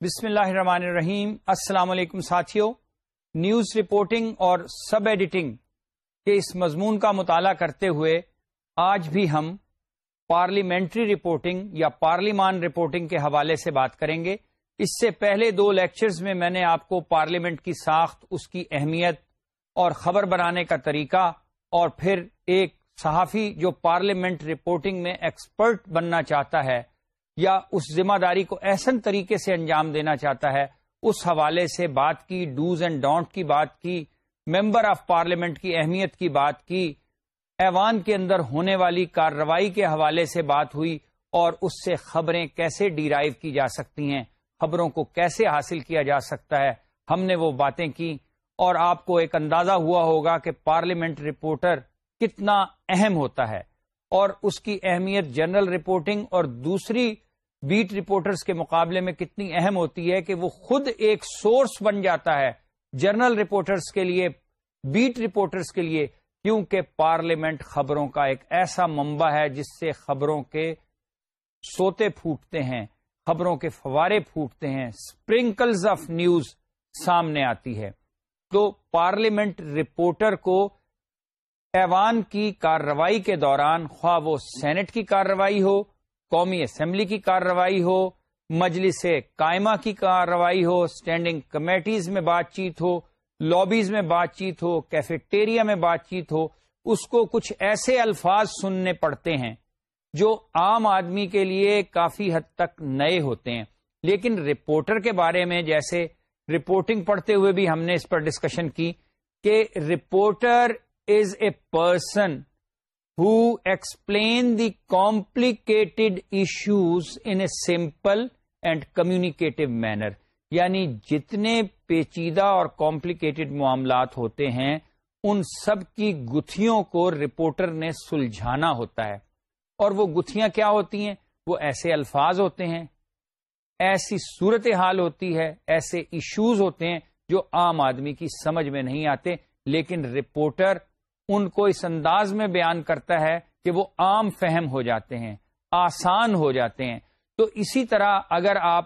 بسم اللہ الرحمن الرحیم۔ السلام علیکم ساتھیوں نیوز رپورٹنگ اور سب ایڈیٹنگ کے اس مضمون کا مطالعہ کرتے ہوئے آج بھی ہم پارلیمنٹری رپورٹنگ یا پارلیمان رپورٹنگ کے حوالے سے بات کریں گے۔ اس سے پہلے دو لیکچرز میں میں نے آپ کو پارلیمنٹ کی ساخت، اس کی اہمیت اور خبر بنانے کا طریقہ اور پھر ایک صحافی جو پارلیمنٹ رپورٹنگ میں ایکسپرٹ بننا چاہتا ہے یا اس ذمہ داری کو احسن طریقے سے انجام دینا چاہتا ہے، اس حوالے سے بات کی، ڈوز اینڈ ڈونٹ کی بات کی، ممبر آف پارلیمنٹ کی اہمیت کی بات کی، ایوان کے اندر ہونے والی کارروائی کے حوالے سے بات ہوئی اور اس سے خبریں کیسے ڈیرائیو کی جا سکتی ہیں، خبروں کو کیسے حاصل کیا جا سکتا ہے، ہم نے وہ باتیں کی اور آپ کو ایک اندازہ ہوا ہوگا کہ پارلیمنٹ رپورٹر کتنا اہم ہوتا ہے اور اس کی اہمیت جنرل رپورٹنگ اور دوسری بیٹ رپورٹرز کے مقابلے میں کتنی اہم ہوتی ہے کہ وہ خود ایک سورس بن جاتا ہے جرنل رپورٹرز کے لیے، بیٹ رپورٹرز کے لیے، کیونکہ پارلیمنٹ خبروں کا ایک ایسا منبع ہے جس سے خبروں کے سوتے پھوٹتے ہیں، خبروں کے فوارے پھوٹتے ہیں اسپرنکلز آف نیوز سامنے آتی ہے۔ تو پارلیمنٹ رپورٹر کو ایوان کی کارروائی کے دوران، خواہ وہ سینٹ کی کارروائی ہو قومی اسمبلی کی کارروائی ہو، مجلس قائمہ کی کارروائی ہو اسٹینڈنگ کمیٹیز میں بات چیت ہو لابیز میں بات چیت ہو کیفیٹیریا میں بات چیت ہو، اس کو کچھ ایسے الفاظ سننے پڑتے ہیں جو عام آدمی کے لیے کافی حد تک نئے ہوتے ہیں۔ لیکن رپورٹر کے بارے میں جیسے رپورٹنگ پڑھتے ہوئے بھی ہم نے اس پر ڈسکشن کی کہ reporter is a person explain the complicated issues in a simple and communicative manner یعنی جتنے پیچیدہ اور کمپلیکیٹڈ معاملات ہوتے ہیں، ان سب کی گتھیوں کو رپورٹر نے سلجھانا ہوتا ہے۔ اور وہ گتھیاں کیا ہوتی ہیں؟ وہ ایسے الفاظ ہوتے ہیں۔ ایسی صورت حال ہوتی ہے، ایسے ایشوز ہوتے ہیں جو عام آدمی کی سمجھ میں نہیں آتے، لیکن رپورٹر ان کو اس انداز میں بیان کرتا ہے کہ وہ عام فہم ہو جاتے ہیں، آسان ہو جاتے ہیں۔ تو اسی طرح اگر آپ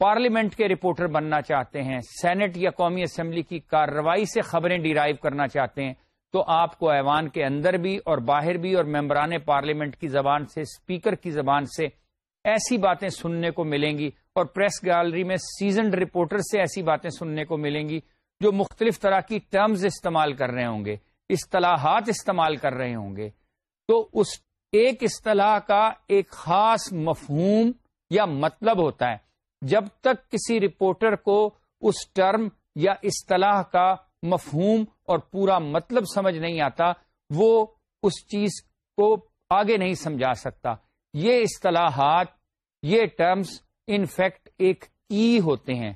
پارلیمنٹ کے رپورٹر بننا چاہتے ہیں، سینٹ یا قومی اسمبلی کی کارروائی سے خبریں ڈیرائیو کرنا چاہتے ہیں، تو آپ کو ایوان کے اندر بھی اور باہر بھی اور ممبران پارلیمنٹ کی زبان سے اسپیکر کی زبان سے ایسی باتیں سننے کو ملیں گی اور پریس گیلری میں سیزنڈ رپورٹر سے ایسی باتیں سننے کو ملیں گی جو مختلف طرح کی ٹرمز استعمال کر رہے ہوں گے۔ اصطلاحات استعمال کر رہے ہوں گے تو اس ایک اصطلاح کا ایک خاص مفہوم یا مطلب ہوتا ہے۔ جب تک کسی رپورٹر کو اس ٹرم یا اصطلاح کا مفہوم اور پورا مطلب سمجھ نہیں آتا، وہ اس چیز کو آگے نہیں سمجھا سکتا۔ یہ اصطلاحات، یہ ٹرمز انفیکٹ ایک کی ہوتے ہیں،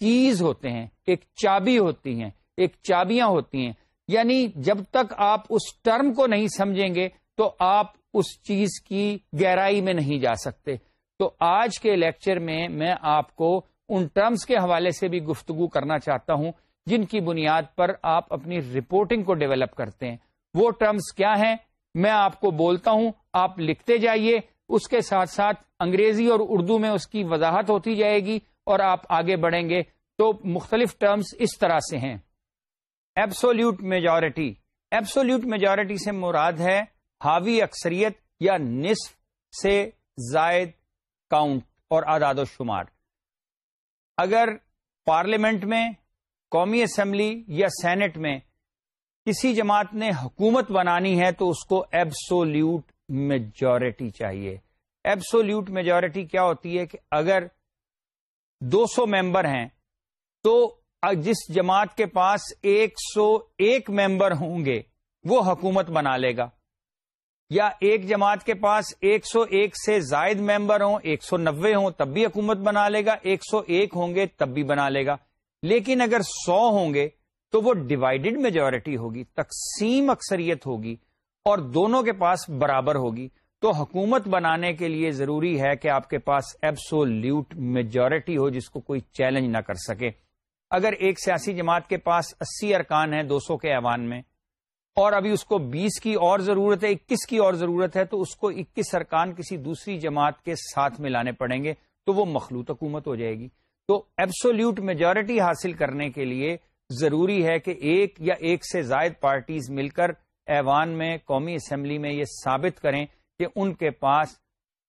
کیز ہوتے ہیں، ایک چابی ہوتی ہیں، ایک چابیاں ہوتی ہیں۔ یعنی جب تک آپ اس ٹرم کو نہیں سمجھیں گے تو آپ اس چیز کی گہرائی میں نہیں جا سکتے۔ تو آج کے لیکچر میں میں آپ کو ان ٹرمز کے حوالے سے بھی گفتگو کرنا چاہتا ہوں، جن کی بنیاد پر آپ اپنی رپورٹنگ کو ڈیولپ کرتے ہیں۔ وہ ٹرمز کیا ہیں؟ میں آپ کو بولتا ہوں، آپ لکھتے جائیے۔ اس کے ساتھ ساتھ انگریزی اور اردو میں اس کی وضاحت ہوتی جائے گی اور آپ آگے بڑھیں گے۔ تو مختلف ٹرمز اس طرح سے ہیں۔ ایبسولوٹ میجورٹی ایبسولوٹ میجورٹی سے مراد ہے حاوی اکثریت یا نصف سے زائد کاؤنٹ اور اعداد و شمار. اگر پارلیمنٹ میں، قومی اسمبلی یا سینٹ میں کسی جماعت نے حکومت بنانی ہے تو اس کو ایبسولوٹ میجورٹی چاہیے. ایبسولوٹ میجورٹی کیا ہوتی ہے کہ اگر دو سو ممبر ہیں تو جس جماعت کے پاس ایک سو ایک ممبر ہوں گے، وہ حکومت بنا لے گا۔ یا ایک جماعت کے پاس ایک سو ایک سے زائد ممبر ہوں، ایک سو نوے ہوں، تب بھی حکومت بنا لے گا۔ ایک سو ایک ہوں گے، تب بھی بنا لے گا۔ لیکن اگر سو ہوں گے، تو وہ ڈیوائڈڈ میجورٹی ہوگی، تقسیم اکثریت ہوگی اور دونوں کے پاس برابر ہوگی۔ تو حکومت بنانے کے لیے ضروری ہے کہ آپ کے پاس ایبسولوٹ میجورٹی ہو، جس کو کوئی چیلنج نہ کر سکے۔ اگر ایک سیاسی جماعت کے پاس اسی ارکان ہیں، دو سو کے ایوان میں، اور ابھی اس کو بیس کی اور ضرورت ہے، اکیس کی اور ضرورت ہے، تو اس کو اکیس ارکان کسی دوسری جماعت کے ساتھ ملانے پڑیں گے، تو وہ مخلوط حکومت ہو جائے گی۔ تو ایبسولوٹ میجورٹی حاصل کرنے کے لیے ضروری ہے کہ ایک یا ایک سے زائد پارٹیز مل کر ایوان میں، قومی اسمبلی میں یہ ثابت کریں کہ ان کے پاس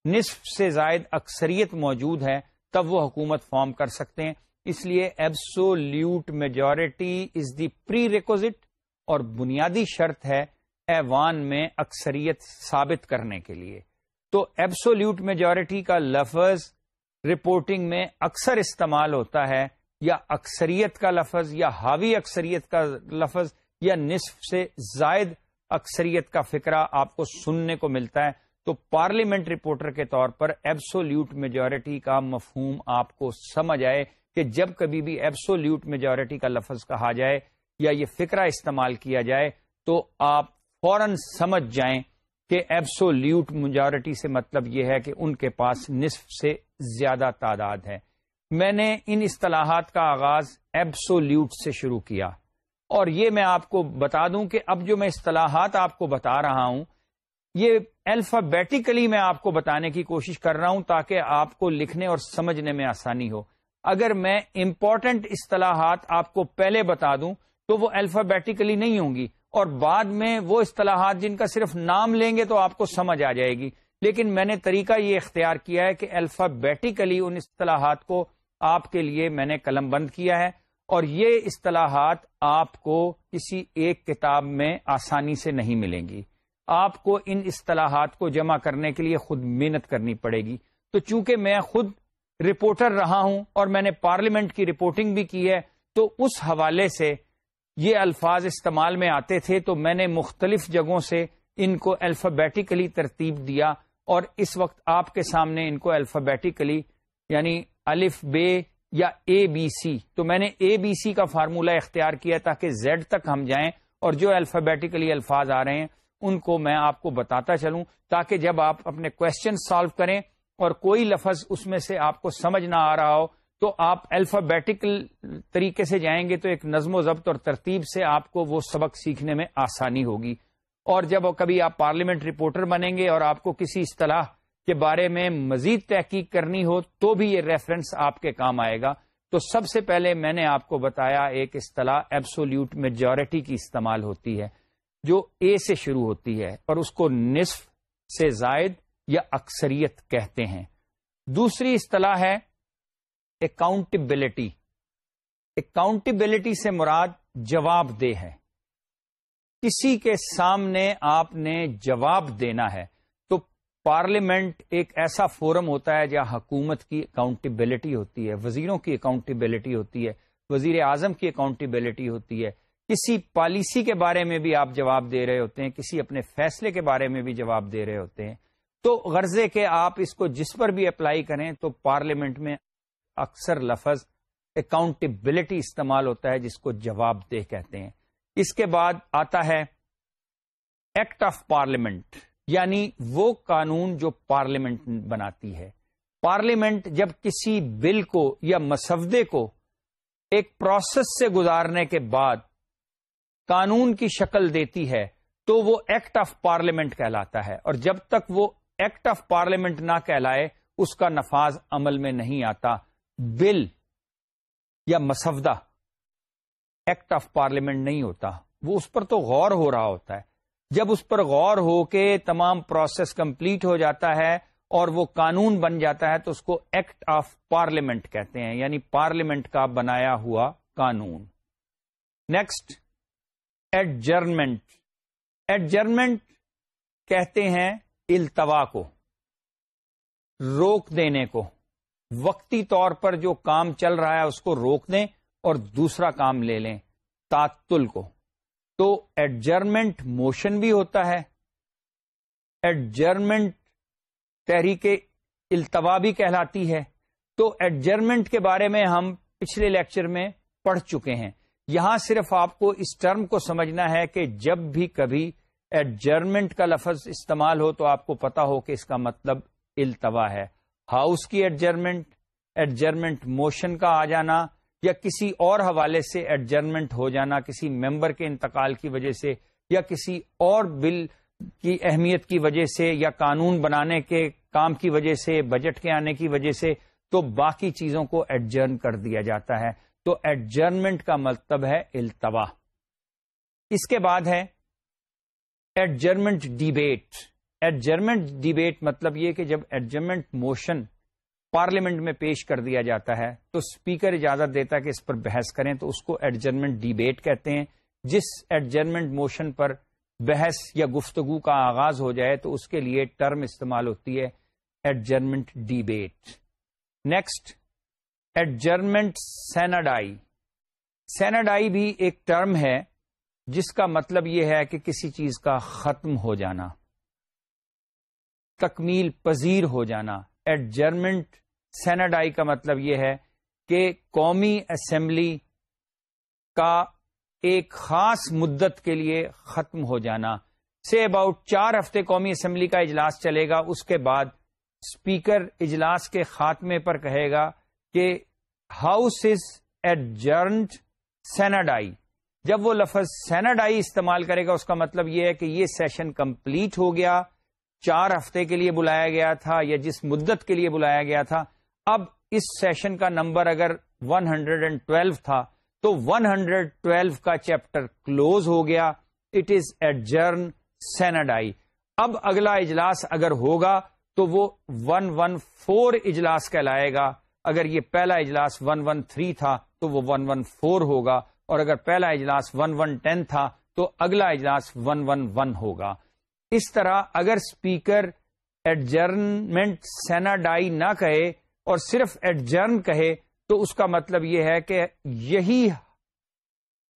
نصف سے زائد اکثریت موجود ہے تب وہ حکومت فارم کر سکتے ہیں۔ اس لیے absolute majority is the prerequisite اور بنیادی شرط ہے ایوان میں اکثریت ثابت کرنے کے لیے۔ تو ایبسولوٹ میجورٹی کا لفظ رپورٹنگ میں اکثر استعمال ہوتا ہے یا اکثریت کا لفظ یا حاوی اکثریت کا لفظ یا نصف سے زائد اکثریت کا فکرہ آپ کو سننے کو ملتا ہے۔ تو پارلیمنٹ رپورٹر کے طور پر ایبسولوٹ میجورٹی کا مفہوم آپ کو سمجھ آئے۔ کہ جب کبھی بھی ایبسولوٹ میجورٹی کا لفظ کہا جائے یا یہ فکرہ استعمال کیا جائے تو آپ فوراً سمجھ جائیں کہ ایبسولوٹ میجورٹی سے مطلب یہ ہے کہ ان کے پاس نصف سے زیادہ تعداد ہے۔ میں نے ان اصطلاحات کا آغاز ایبسولوٹ سے شروع کیا اور یہ میں آپ کو بتا دوں کہ اب جو میں اصطلاحات آپ کو بتا رہا ہوں، یہ الفابیٹیکلی میں آپ کو بتانے کی کوشش کر رہا ہوں تاکہ آپ کو لکھنے اور سمجھنے میں آسانی ہو۔ اگر میں امپورٹنٹ اصطلاحات آپ کو پہلے بتا دوں تو وہ الفابیٹیکلی نہیں ہوں گی اور بعد میں وہ اصطلاحات جن کا صرف نام لیں گے تو آپ کو سمجھ آ جائے گی۔ لیکن میں نے طریقہ یہ اختیار کیا ہے کہ الفابیٹیکلی ان اصطلاحات کو آپ کے لیے میں نے قلم بند کیا ہے اور یہ اصطلاحات آپ کو کسی ایک کتاب میں آسانی سے نہیں ملیں گی۔ آپ کو ان اصطلاحات کو جمع کرنے کے لیے خود محنت کرنی پڑے گی۔ تو چونکہ میں خود رپورٹر رہا ہوں اور میں نے پارلیمنٹ کی رپورٹنگ بھی کی ہے، تو اس حوالے سے یہ الفاظ استعمال میں آتے تھے، تو میں نے مختلف جگہوں سے ان کو الفابیٹیکلی ترتیب دیا اور اس وقت آپ کے سامنے ان کو الفابیٹیکلی یعنی الف بے یا اے بی سی تو میں نے اے بی سی کا فارمولہ اختیار کیا تاکہ زیڈ تک ہم جائیں اور جو الفابیٹیکلی الفاظ آ رہے ہیں، ان کو میں آپ کو بتاتا چلوں تاکہ جب آپ اپنے کوشچن سالو کریں اور کوئی لفظ اس میں سے آپ کو سمجھ نہ آ رہا ہو، تو آپ الفابیٹیکل طریقے سے جائیں گے تو ایک نظم و ضبط اور ترتیب سے آپ کو وہ سبق سیکھنے میں آسانی ہوگی۔ اور جب کبھی آپ پارلیمنٹ رپورٹر بنیں گے اور آپ کو کسی اصطلاح کے بارے میں مزید تحقیق کرنی ہو، تو بھی یہ ریفرنس آپ کے کام آئے گا۔ تو سب سے پہلے میں نے آپ کو بتایا ایک اصطلاح ایبسولوٹ میجورٹی کی استعمال ہوتی ہے، جو اے سے شروع ہوتی ہے اور اس کو نصف سے زائد یا اکثریت کہتے ہیں۔ دوسری اصطلاح ہے اکاؤنٹبلٹی اکاؤنٹبلٹی سے مراد جواب دہ ہے۔ کسی کے سامنے آپ نے جواب دینا ہے۔ تو پارلیمنٹ ایک ایسا فورم ہوتا ہے جہاں حکومت کی اکاؤنٹبلٹی ہوتی ہے، وزیروں کی اکاؤنٹبلٹی ہوتی ہے، وزیر اعظم کی اکاؤنٹبلٹی ہوتی ہے۔ کسی پالیسی کے بارے میں بھی آپ جواب دے رہے ہوتے ہیں، کسی اپنے فیصلے کے بارے میں بھی جواب دے رہے ہوتے ہیں۔ تو غرضے کے آپ اس کو جس پر بھی اپلائی کریں تو پارلیمنٹ میں اکثر لفظ اکاؤنٹیبلٹی استعمال ہوتا ہے جس کو جواب دہ کہتے ہیں۔ اس کے بعد آتا ہے ایکٹ آف پارلیمنٹ یعنی وہ قانون جو پارلیمنٹ بناتی ہے۔ پارلیمنٹ جب کسی بل کو یا مسودے کو ایک پروسیس سے گزارنے کے بعد قانون کی شکل دیتی ہے تو وہ ایکٹ آف پارلیمنٹ کہلاتا ہے۔ اور جب تک وہ ایکٹ آف پارلیمنٹ نہ کہلائے، اس کا نفاذ عمل میں نہیں آتا۔ بل یا مسودہ ایکٹ آف پارلیمنٹ نہیں ہوتا۔ وہ اس پر تو غور ہو رہا ہوتا ہے۔ جب اس پر غور ہو کے تمام پروسیس کمپلیٹ ہو جاتا ہے اور وہ قانون بن جاتا ہے، تو اس کو ایکٹ آف پارلیمنٹ کہتے ہیں۔ یعنی پارلیمنٹ کا بنایا ہوا قانون۔ نیکسٹ ایڈجرمنٹ ایڈجرمنٹ کہتے ہیں التوا کو، روک دینے کو۔ وقتی طور پر جو کام چل رہا ہے اس کو روک دیں اور دوسرا کام لے لیں، تعطل کو۔ تو ایڈجرمنٹ موشن بھی ہوتا ہے ایڈجرمنٹ تحریک التوا بھی کہلاتی ہے۔ تو ایڈجرمنٹ کے بارے میں ہم پچھلے لیکچر میں پڑھ چکے ہیں۔ یہاں صرف آپ کو اس ٹرم کو سمجھنا ہے کہ جب بھی کبھی ایڈجرمنٹ کا لفظ استعمال ہو تو آپ کو پتا ہو کہ اس کا مطلب التوا ہے۔ ہاؤس کی ایڈجرمنٹ ایڈجرمنٹ موشن کا آ جانا یا کسی اور حوالے سے ایڈجرمنٹ ہو جانا، کسی ممبر کے انتقال کی وجہ سے یا کسی اور بل کی اہمیت کی وجہ سے یا قانون بنانے کے کام کی وجہ سے بجٹ کے آنے کی وجہ سے تو باقی چیزوں کو ایڈجرن کر دیا جاتا ہے۔ تو ایڈجرنمنٹ کا مطلب ہے التوا۔ اس کے بعد ہے ایڈجرمنٹ ڈیبیٹ. ایڈجرمنٹ ڈیبیٹ مطلب یہ کہ جب ایڈجرمنٹ موشن پارلیمنٹ میں پیش کر دیا جاتا ہے تو اسپیکر اجازت دیتا ہے کہ اس پر بحث کریں تو اس کو ایڈجرمنٹ ڈیبیٹ کہتے ہیں. جس ایڈجرمنٹ موشن پر بحث یا گفتگو کا آغاز ہو جائے تو اس کے لیے ٹرم استعمال ہوتی ہے adjournment debate. Next adjournment sine die sine die بھی ایک ٹرم ہے جس کا مطلب یہ ہے کہ کسی چیز کا ختم ہو جانا، تکمیل پذیر ہو جانا۔ ایڈجرمنٹ سینڈائی کا مطلب یہ ہے کہ قومی اسمبلی کا ایک خاص مدت کے لیے ختم ہو جانا۔ سے اباؤٹ چار ہفتے قومی اسمبلی کا اجلاس چلے گا، اس کے بعد اسپیکر اجلاس کے خاتمے پر کہے گا کہ ہاؤس از ایڈجرنٹ سینڈائی۔ جب وہ لفظ سینڈائی استعمال کرے گا، اس کا مطلب یہ ہے کہ یہ سیشن کمپلیٹ ہو گیا، چار ہفتے کے لیے بلایا گیا تھا یا جس مدت کے لیے بلایا گیا تھا۔ اب اس سیشن کا نمبر اگر 112 تھا، تو 112 کا چیپٹر کلوز ہو گیا۔ اٹ از ایڈجرن سینڈائی اب اگلا اجلاس اگر ہوگا، تو وہ 114 اجلاس کہلائے گا۔ اگر یہ پہلا اجلاس 113 تھا، تو وہ 114 ہوگا۔ اور اگر پہلا اجلاس 1110 تھا تو اگلا اجلاس 111 ہوگا۔ اس طرح اگر اسپیکر ایڈجرنمنٹ سیناڈائی نہ کہے اور صرف ایڈجرن کہے تو اس کا مطلب یہ ہے کہ یہی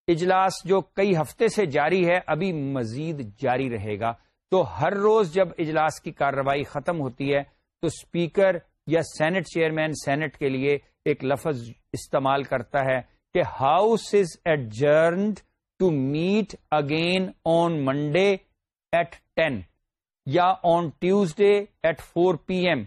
اجلاس جو کئی ہفتے سے جاری ہے، ابھی مزید جاری رہے گا۔ تو ہر روز جب اجلاس کی کارروائی ختم ہوتی ہے تو اسپیکر یا سینٹ چیئرمین سینٹ کے لیے ایک لفظ استعمال کرتا ہے۔ کہ house is adjourned to meet again on Monday at ten یا on Tuesday at four P M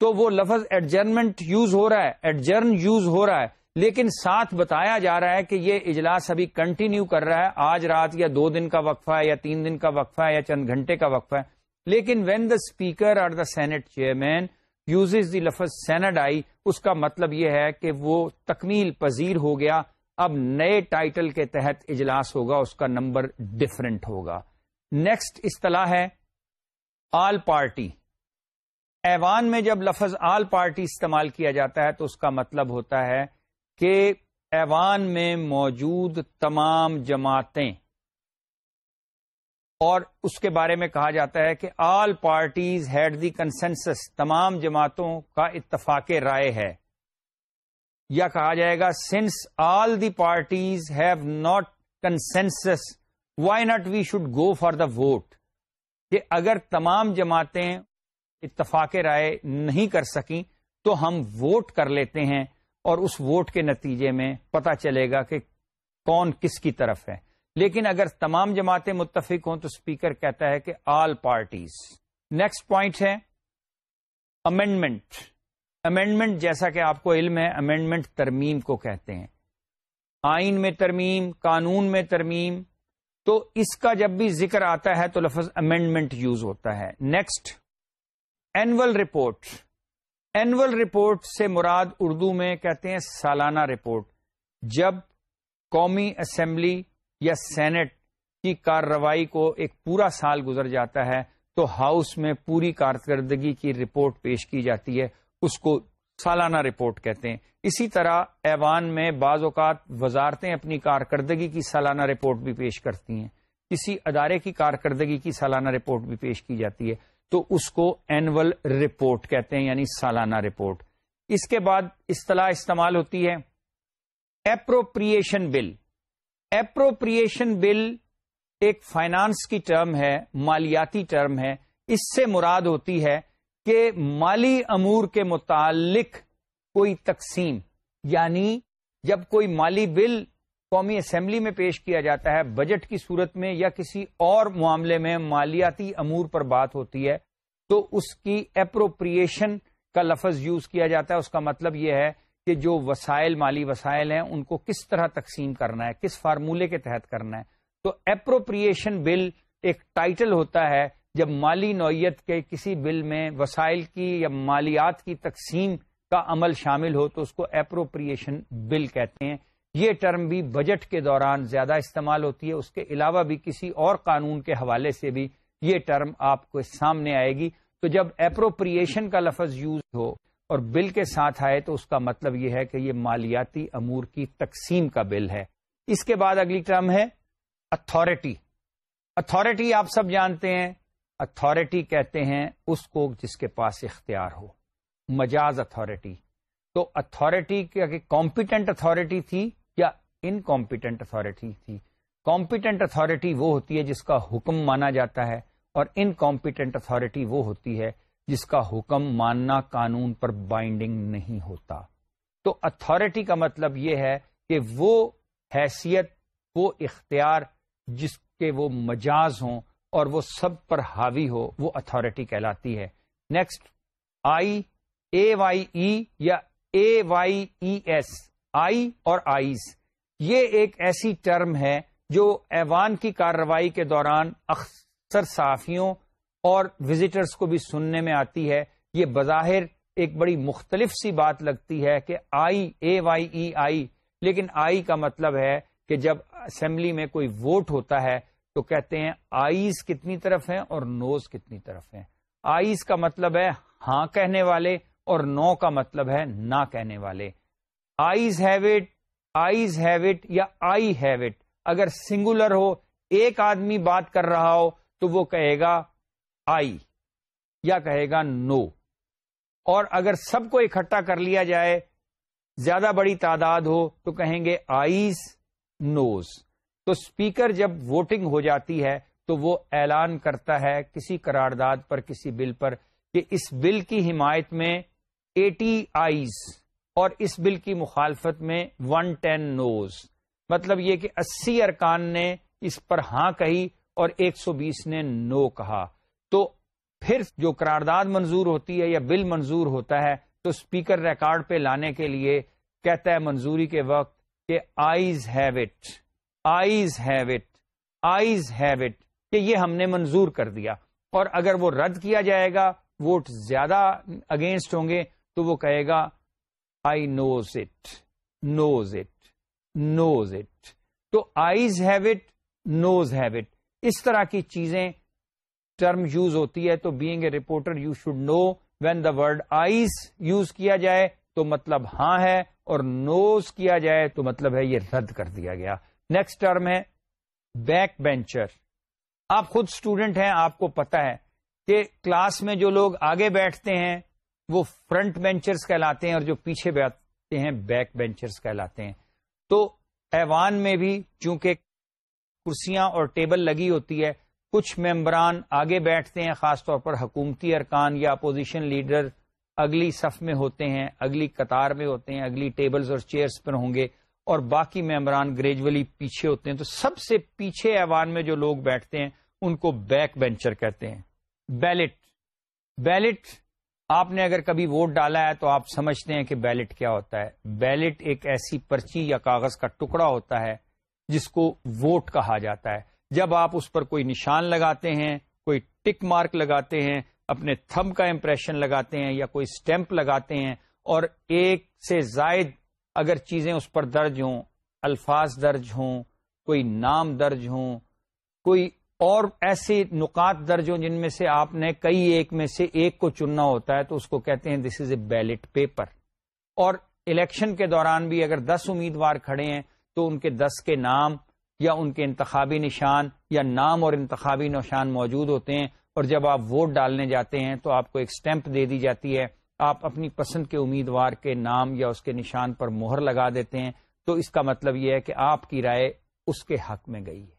تو وہ لفظ ایڈجرمنٹ یوز ہو رہا ہے، ایڈجرن یوز ہو رہا ہے، لیکن ساتھ بتایا جا رہا ہے کہ یہ اجلاس ابھی کنٹینیو کر رہا ہے، آج رات یا دو دن کا وقفہ ہے یا تین دن کا وقفہ ہے یا چند گھنٹے کا وقفہ ہے، لیکن وین دا اسپیکر اور the Senate chairman use the لفظ سینڈ آئی اس کا مطلب یہ ہے کہ وہ تکمیل پذیر ہو گیا اب نئے ٹائٹل کے تحت اجلاس ہوگا اس کا نمبر ڈفرنٹ ہوگا نیکسٹ اصطلاح ہے آل پارٹی ایوان میں جب لفظ آل پارٹی استعمال کیا جاتا ہے تو اس کا مطلب ہوتا ہے کہ ایوان میں موجود تمام جماعتیں اور اس کے بارے میں کہا جاتا ہے کہ all parties had the consensus, تمام جماعتوں کا اتفاق رائے ہے۔ یا کہا جائے گا since all the parties have not consensus why not we should go for the vote کہ اگر تمام جماعتیں اتفاق رائے نہیں کر سکیں، تو ہم ووٹ کر لیتے ہیں اور اس ووٹ کے نتیجے میں پتا چلے گا کہ کون کس کی طرف ہے۔ لیکن اگر تمام جماعتیں متفق ہوں تو اسپیکر کہتا ہے کہ آل پارٹیز۔ نیکسٹ پوائنٹ ہے۔ امینڈمنٹ امینڈمنٹ جیسا کہ آپ کو علم ہے امینڈمنٹ ترمیم کو کہتے ہیں۔ آئین میں ترمیم، قانون میں ترمیم۔ تو اس کا جب بھی ذکر آتا ہے تو لفظ امینڈمنٹ یوز ہوتا ہے۔ Next annual report annual report سے مراد اردو میں کہتے ہیں سالانہ رپورٹ جب قومی اسمبلی یا سینٹ کی کارروائی کو ایک پورا سال گزر جاتا ہے، تو ہاؤس میں پوری کارکردگی کی رپورٹ پیش کی جاتی ہے، اس کو سالانہ رپورٹ کہتے ہیں۔ اسی طرح ایوان میں بعض اوقات وزارتیں اپنی کارکردگی کی سالانہ رپورٹ بھی پیش کرتی ہیں۔ کسی ادارے کی کارکردگی کی سالانہ رپورٹ بھی پیش کی جاتی ہے، تو اس کو اینول رپورٹ کہتے ہیں یعنی سالانہ رپورٹ۔ اس کے بعد اصطلاح استعمال ہوتی ہے۔ اپروپریشن بل۔ اپروپریشن بل ایک فائنانس کی ٹرم ہے، مالیاتی ٹرم ہے۔ اس سے مراد ہوتی ہے کہ مالی امور کے متعلق کوئی تقسیم یعنی جب کوئی مالی بل قومی اسمبلی میں پیش کیا جاتا ہے، بجٹ کی صورت میں یا کسی اور معاملے میں مالیاتی امور پر بات ہوتی ہے، تو اس کی اپروپریشن کا لفظ یوز کیا جاتا ہے۔ اس کا مطلب یہ ہے کہ جو وسائل، مالی وسائل ہیں، ان کو کس طرح تقسیم کرنا ہے، کس فارمولے کے تحت کرنا ہے۔ تو اپروپریشن بل ایک ٹائٹل ہوتا ہے، جب مالی نوعیت کے کسی بل میں وسائل کی یا مالیات کی تقسیم کا عمل شامل ہو، تو اس کو اپروپریشن بل کہتے ہیں۔ یہ ٹرم بھی بجٹ کے دوران زیادہ استعمال ہوتی ہے، اس کے علاوہ بھی کسی اور قانون کے حوالے سے بھی یہ ٹرم آپ کو سامنے آئے گی۔ تو جب اپروپریشن کا لفظ یوز ہو اور بل کے ساتھ آئے تو اس کا مطلب یہ ہے کہ یہ مالیاتی امور کی تقسیم کا بل ہے۔ اس کے بعد اگلی ٹرم ہے اتارٹی اتارٹی آپ سب جانتے ہیں۔ اتارٹی کہتے ہیں اس کو جس کے پاس اختیار ہو۔ مجاز اتارٹی تو اتارٹی کیا کہ کمپیٹنٹ اتارٹی تھی یا انکمپیٹنٹ اتارٹی تھی؟ کمپیٹنٹ اتارٹی وہ ہوتی ہے جس کا حکم مانا جاتا ہے اور انکمپیٹنٹ اتارٹی وہ ہوتی ہے جس کا حکم ماننا قانون پر بائنڈنگ نہیں ہوتا۔ تو اتارٹی کا مطلب یہ ہے کہ وہ حیثیت وہ اختیار جس کے وہ مجاز ہوں اور وہ سب پر حاوی ہو، وہ اتارٹی کہلاتی ہے۔ نیکسٹ آئی اے وائی ای یا اے وائی ای ایس آئی اور آئیز یہ ایک ایسی ٹرم ہے جو ایوان کی کارروائی کے دوران اکثر صحافیوں اور وزٹرز کو بھی سننے میں آتی ہے۔ یہ بظاہر ایک بڑی مختلف سی بات لگتی ہے کہ آئی اے وائی ای آئی لیکن آئی کا مطلب ہے کہ جب اسمبلی میں کوئی ووٹ ہوتا ہے تو کہتے ہیں آئیز کتنی طرف ہیں اور نوز کتنی طرف ہیں۔ آئیز کا مطلب ہے ہاں کہنے والے اور نو کا مطلب ہے نہ کہنے والے۔ Ayes have it, ayes have it یا آئی ہیو اٹ۔ اگر سنگولر ہو، ایک آدمی بات کر رہا ہو تو وہ کہے گا آئی، یا کہے گا نو۔ اور اگر سب کو اکٹھا کر لیا جائے، زیادہ بڑی تعداد ہو، تو کہیں گے آئیز، نوز۔ تو اسپیکر جب ووٹنگ ہو جاتی ہے، تو وہ اعلان کرتا ہے کسی قرارداد پر، کسی بل پر، کہ اس بل کی حمایت میں ایٹی آئیز اور اس بل کی مخالفت میں ون ٹین نوز۔ مطلب یہ کہ اسی ارکان نے اس پر ہاں کہی اور ایک سو بیس نے نو کہا۔ پھر جو قرارداد منظور ہوتی ہے یا بل منظور ہوتا ہے تو اسپیکر ریکارڈ پہ لانے کے لیے کہتا ہے منظوری کے وقت کہ ayes have it, ayes have it, ayes have it, کہ یہ ہم نے منظور کر دیا۔ اور اگر وہ رد کیا جائے گا، ووٹ زیادہ اگینسٹ ہوں گے تو وہ کہے گا، aye noes it noes it noes it. تو ayes have it, noes have it. اس طرح کی چیزیں ٹرم یوز ہوتی ہے تو being a reporter you should know when the word ayes use کیا جائے تو مطلب ہاں ہے اور نوز کیا جائے تو مطلب ہے یہ رد کر دیا گیا۔ نیکسٹ ٹرم ہے بیک بینچر آپ خود اسٹوڈنٹ ہیں، آپ کو پتا ہے کہ کلاس میں جو لوگ آگے بیٹھتے ہیں، وہ فرنٹ بینچرس کہلاتے ہیں اور جو پیچھے بیٹھتے ہیں بیک بینچرس کہلاتے ہیں۔ تو ایوان میں بھی چونکہ کرسیاں اور ٹیبل لگی ہوتی ہے کچھ ممبران آگے بیٹھتے ہیں، خاص طور پر حکومتی ارکان یا اپوزیشن لیڈر اگلی صف میں ہوتے ہیں، اگلی قطار میں ہوتے ہیں، اگلی ٹیبلز اور چیئرز پر ہوں گے اور باقی ممبران گریجولی پیچھے ہوتے ہیں۔ تو سب سے پیچھے ایوان میں جو لوگ بیٹھتے ہیں، ان کو بیک بینچر کہتے ہیں۔ بیلٹ بیلٹ، آپ نے اگر کبھی ووٹ ڈالا ہے تو آپ سمجھتے ہیں کہ بیلٹ کیا ہوتا ہے۔ بیلٹ ایک ایسی پرچی یا کاغذ کا ٹکڑا ہوتا ہے جس کو ووٹ کہا جاتا ہے۔ جب آپ اس پر کوئی نشان لگاتے ہیں، کوئی ٹک مارک لگاتے ہیں، اپنے تھم کا امپریشن لگاتے ہیں یا کوئی اسٹیمپ لگاتے ہیں اور ایک سے زائد اگر چیزیں اس پر درج ہوں، الفاظ درج ہوں، کوئی نام درج ہوں، کوئی اور ایسے نکات درج ہوں جن میں سے آپ نے کئی ایک میں سے ایک کو چننا ہوتا ہے تو اس کو کہتے ہیں this is a ballot paper اور الیکشن کے دوران بھی اگر دس امیدوار کھڑے ہیں تو ان کے دس کے نام یا ان کے انتخابی نشان یا نام اور انتخابی نشان موجود ہوتے ہیں اور جب آپ ووٹ ڈالنے جاتے ہیں تو آپ کو ایک سٹیمپ دے دی جاتی ہے، آپ اپنی پسند کے امیدوار کے نام یا اس کے نشان پر مہر لگا دیتے ہیں، تو اس کا مطلب یہ ہے کہ آپ کی رائے اس کے حق میں گئی ہے۔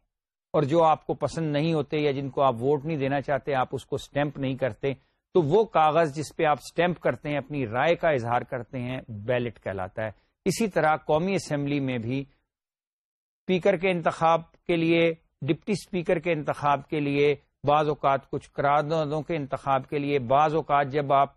اور جو آپ کو پسند نہیں ہوتے یا جن کو آپ ووٹ نہیں دینا چاہتے، آپ اس کو سٹیمپ نہیں کرتے، تو وہ کاغذ جس پہ آپ سٹیمپ کرتے ہیں، اپنی رائے کا اظہار کرتے ہیں، بیلٹ کہلاتا ہے۔ اسی طرح قومی اسمبلی میں بھی اسپیکر کے انتخاب کے لیے، ڈپٹی اسپیکر کے انتخاب کے لیے بعض اوقات کچھ قراردادوں کے انتخاب کے لیے بعض اوقات جب آپ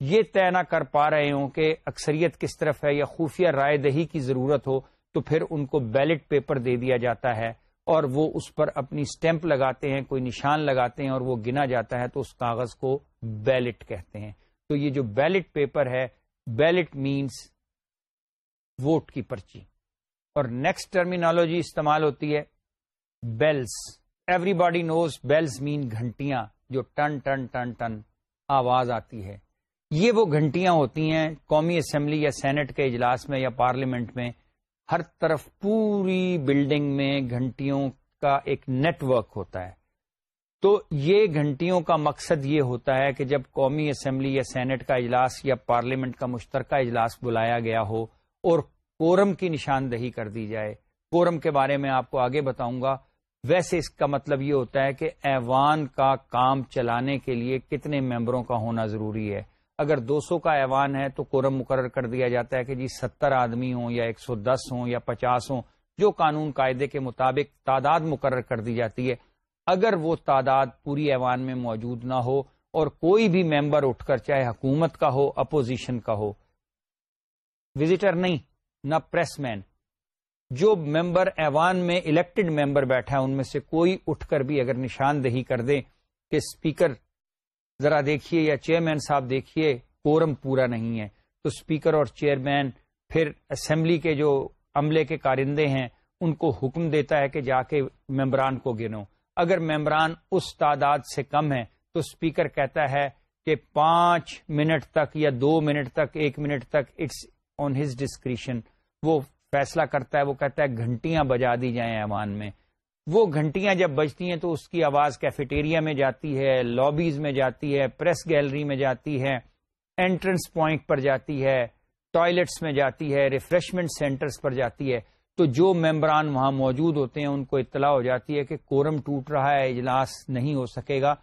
یہ طے نہ کر پا رہے ہوں کہ اکثریت کس طرف ہے یا خفیہ رائے دہی کی ضرورت ہو، تو پھر ان کو بیلٹ پیپر دے دیا جاتا ہے اور وہ اس پر اپنی سٹیمپ لگاتے ہیں، کوئی نشان لگاتے ہیں اور وہ گنا جاتا ہے تو اس کاغذ کو بیلٹ کہتے ہیں۔ تو یہ جو بیلٹ پیپر ہے، بیلٹ مینس ووٹ کی پرچی۔ اور نیکسٹ ٹرمینالوجی استعمال ہوتی ہے bells everybody knows bells mean گھنٹیاں جو ٹن ٹن ٹن ٹن آواز آتی ہے۔ یہ وہ گھنٹیاں ہوتی ہیں قومی اسمبلی یا سینٹ کے اجلاس میں یا پارلیمنٹ میں، ہر طرف پوری بلڈنگ میں گھنٹیوں کا ایک نیٹ ورک ہوتا ہے۔ تو یہ گھنٹیوں کا مقصد یہ ہوتا ہے کہ جب قومی اسمبلی یا سینٹ کا اجلاس یا پارلیمنٹ کا مشترکہ اجلاس بلایا گیا ہو اور کورم کی نشاندہی کر دی جائے۔ کورم کے بارے میں آپ کو آگے بتاؤں گا۔ ویسے اس کا مطلب یہ ہوتا ہے کہ ایوان کا کام چلانے کے لیے کتنے ممبروں کا ہونا ضروری ہے۔ اگر دو سو کا ایوان ہے تو کورم مقرر کر دیا جاتا ہے کہ جی ستر آدمی ہوں یا ایک سو دس ہوں یا پچاس ہوں، جو قانون قاعدے کے مطابق تعداد مقرر کر دی جاتی ہے۔ اگر وہ تعداد پوری ایوان میں موجود نہ ہو اور کوئی بھی ممبر اٹھ کر چاہے حکومت کا ہو، اپوزیشن کا ہو۔ وزٹر نہیں نہ پریس مین۔ جو ممبر ایوان میں الیکٹڈ ممبر بیٹھا ہے، ان میں سے کوئی اٹھ کر بھی اگر نشاندہی کر دے کہ اسپیکر ذرا دیکھیے یا چیئرمین صاحب دیکھیے کورم پورا نہیں ہے۔ تو اسپیکر اور چیئرمین پھر اسمبلی کے جو عملے کے کارندے ہیں، ان کو حکم دیتا ہے کہ جا کے ممبران کو گنو۔ اگر ممبران اس تعداد سے کم ہے تو اسپیکر کہتا ہے کہ پانچ منٹ تک یا دو منٹ تک، ایک منٹ تک اٹس آن ہز ڈسکریشن وہ فیصلہ کرتا ہے، وہ کہتا ہے، گھنٹیاں بجا دی جائیں ایوان میں۔ وہ گھنٹیاں جب بجتی ہیں تو اس کی آواز کیفیٹیریا میں جاتی ہے، لابیز میں جاتی ہے، پریس گیلری میں جاتی ہے، انٹرنس پوائنٹ پر جاتی ہے، ٹوائلٹس میں جاتی ہے، ریفریشمنٹ سینٹرز پر جاتی ہے۔ تو جو ممبران وہاں موجود ہوتے ہیں، ان کو اطلاع ہو جاتی ہے کہ کورم ٹوٹ رہا ہے، اجلاس نہیں ہو سکے گا۔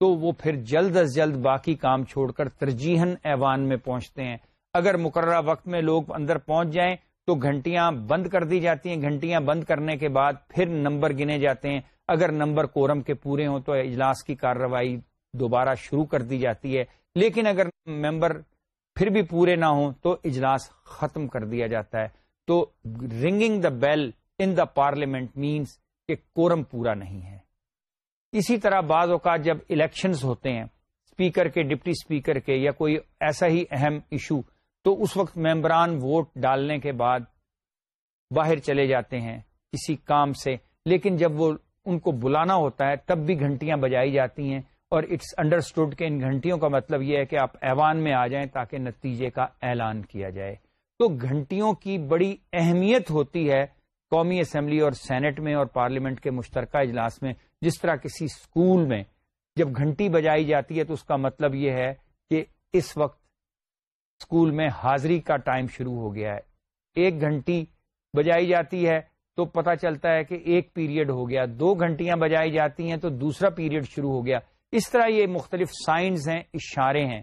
تو وہ پھر جلد از جلد باقی کام چھوڑ کر ترجیحاً ایوان میں پہنچتے ہیں۔ اگر مقررہ وقت میں لوگ اندر پہنچ جائیں تو گھنٹیاں بند کر دی جاتی ہیں۔ گھنٹیاں بند کرنے کے بعد پھر نمبر گنے جاتے ہیں۔ اگر نمبر کورم کے پورے ہوں تو اجلاس کی کارروائی دوبارہ شروع کر دی جاتی ہے۔ لیکن اگر ممبر پھر بھی پورے نہ ہوں تو اجلاس ختم کر دیا جاتا ہے۔ تو ringing the bell in the parliament means کہ کورم پورا نہیں ہے۔ اسی طرح بعض اوقات جب الیکشنز ہوتے ہیں اسپیکر کے، ڈپٹی اسپیکر کے یا کوئی ایسا ہی اہم ایشو تو اس وقت ممبران ووٹ ڈالنے کے بعد باہر چلے جاتے ہیں کسی کام سے۔ لیکن جب وہ ان کو بلانا ہوتا ہے، تب بھی گھنٹیاں بجائی جاتی ہیں۔ اور اٹس انڈرسٹوڈ کہ ان گھنٹیوں کا مطلب یہ ہے کہ آپ ایوان میں آ جائیں تاکہ نتیجے کا اعلان کیا جائے۔ تو گھنٹیوں کی بڑی اہمیت ہوتی ہے قومی اسمبلی اور سینٹ میں اور پارلیمنٹ کے مشترکہ اجلاس میں، جس طرح کسی اسکول میں۔ جب گھنٹی بجائی جاتی ہے تو اس کا مطلب یہ ہے کہ اس وقت اسکول میں حاضری کا ٹائم شروع ہو گیا ہے۔ ایک گھنٹی بجائی جاتی ہے تو پتا چلتا ہے کہ ایک پیریڈ ہو گیا۔ دو گھنٹیاں بجائی جاتی ہیں تو دوسرا پیریڈ شروع ہو گیا۔ اس طرح یہ مختلف سائنز ہیں، اشارے ہیں۔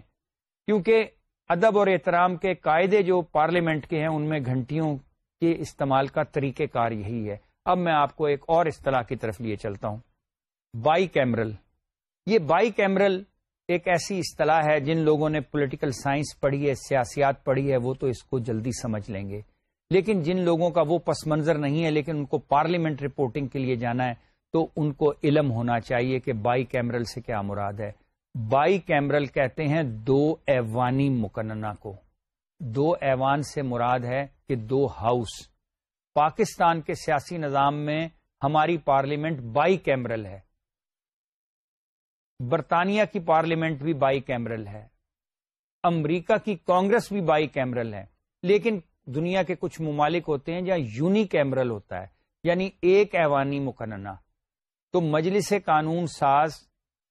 کیونکہ ادب اور احترام کے قاعدے جو پارلیمنٹ کے ہیں، ان میں گھنٹیوں کے استعمال کا طریقہ کار یہی ہے۔ اب میں آپ کو ایک اور اصطلاح کی طرف لیے چلتا ہوں۔ بائی کیمرل یہ بائی کیمرل ایک ایسی اصطلاح ہے، جن لوگوں نے پولیٹیکل سائنس پڑھی ہے، سیاسیات پڑھی ہے، وہ تو اس کو جلدی سمجھ لیں گے۔ لیکن جن لوگوں کا وہ پس منظر نہیں ہے، لیکن ان کو پارلیمنٹ رپورٹنگ کے لیے جانا ہے، تو ان کو علم ہونا چاہیے کہ بائی کیمرل سے کیا مراد ہے۔ بائی کیمرل کہتے ہیں دو ایوانی مکننا کو۔ دو ایوان سے مراد ہے کہ دو ہاؤس پاکستان کے سیاسی نظام میں ہماری پارلیمنٹ بائی کیمرل ہے۔ برطانیہ کی پارلیمنٹ بھی بائی کیمرل ہے۔ امریکہ کی کانگریس بھی بائی کیمرل ہے۔ لیکن دنیا کے کچھ ممالک ہوتے ہیں جہاں یونی کیمرل ہوتا ہے یعنی ایک ایوانی مقننہ۔ تو مجلس قانون ساز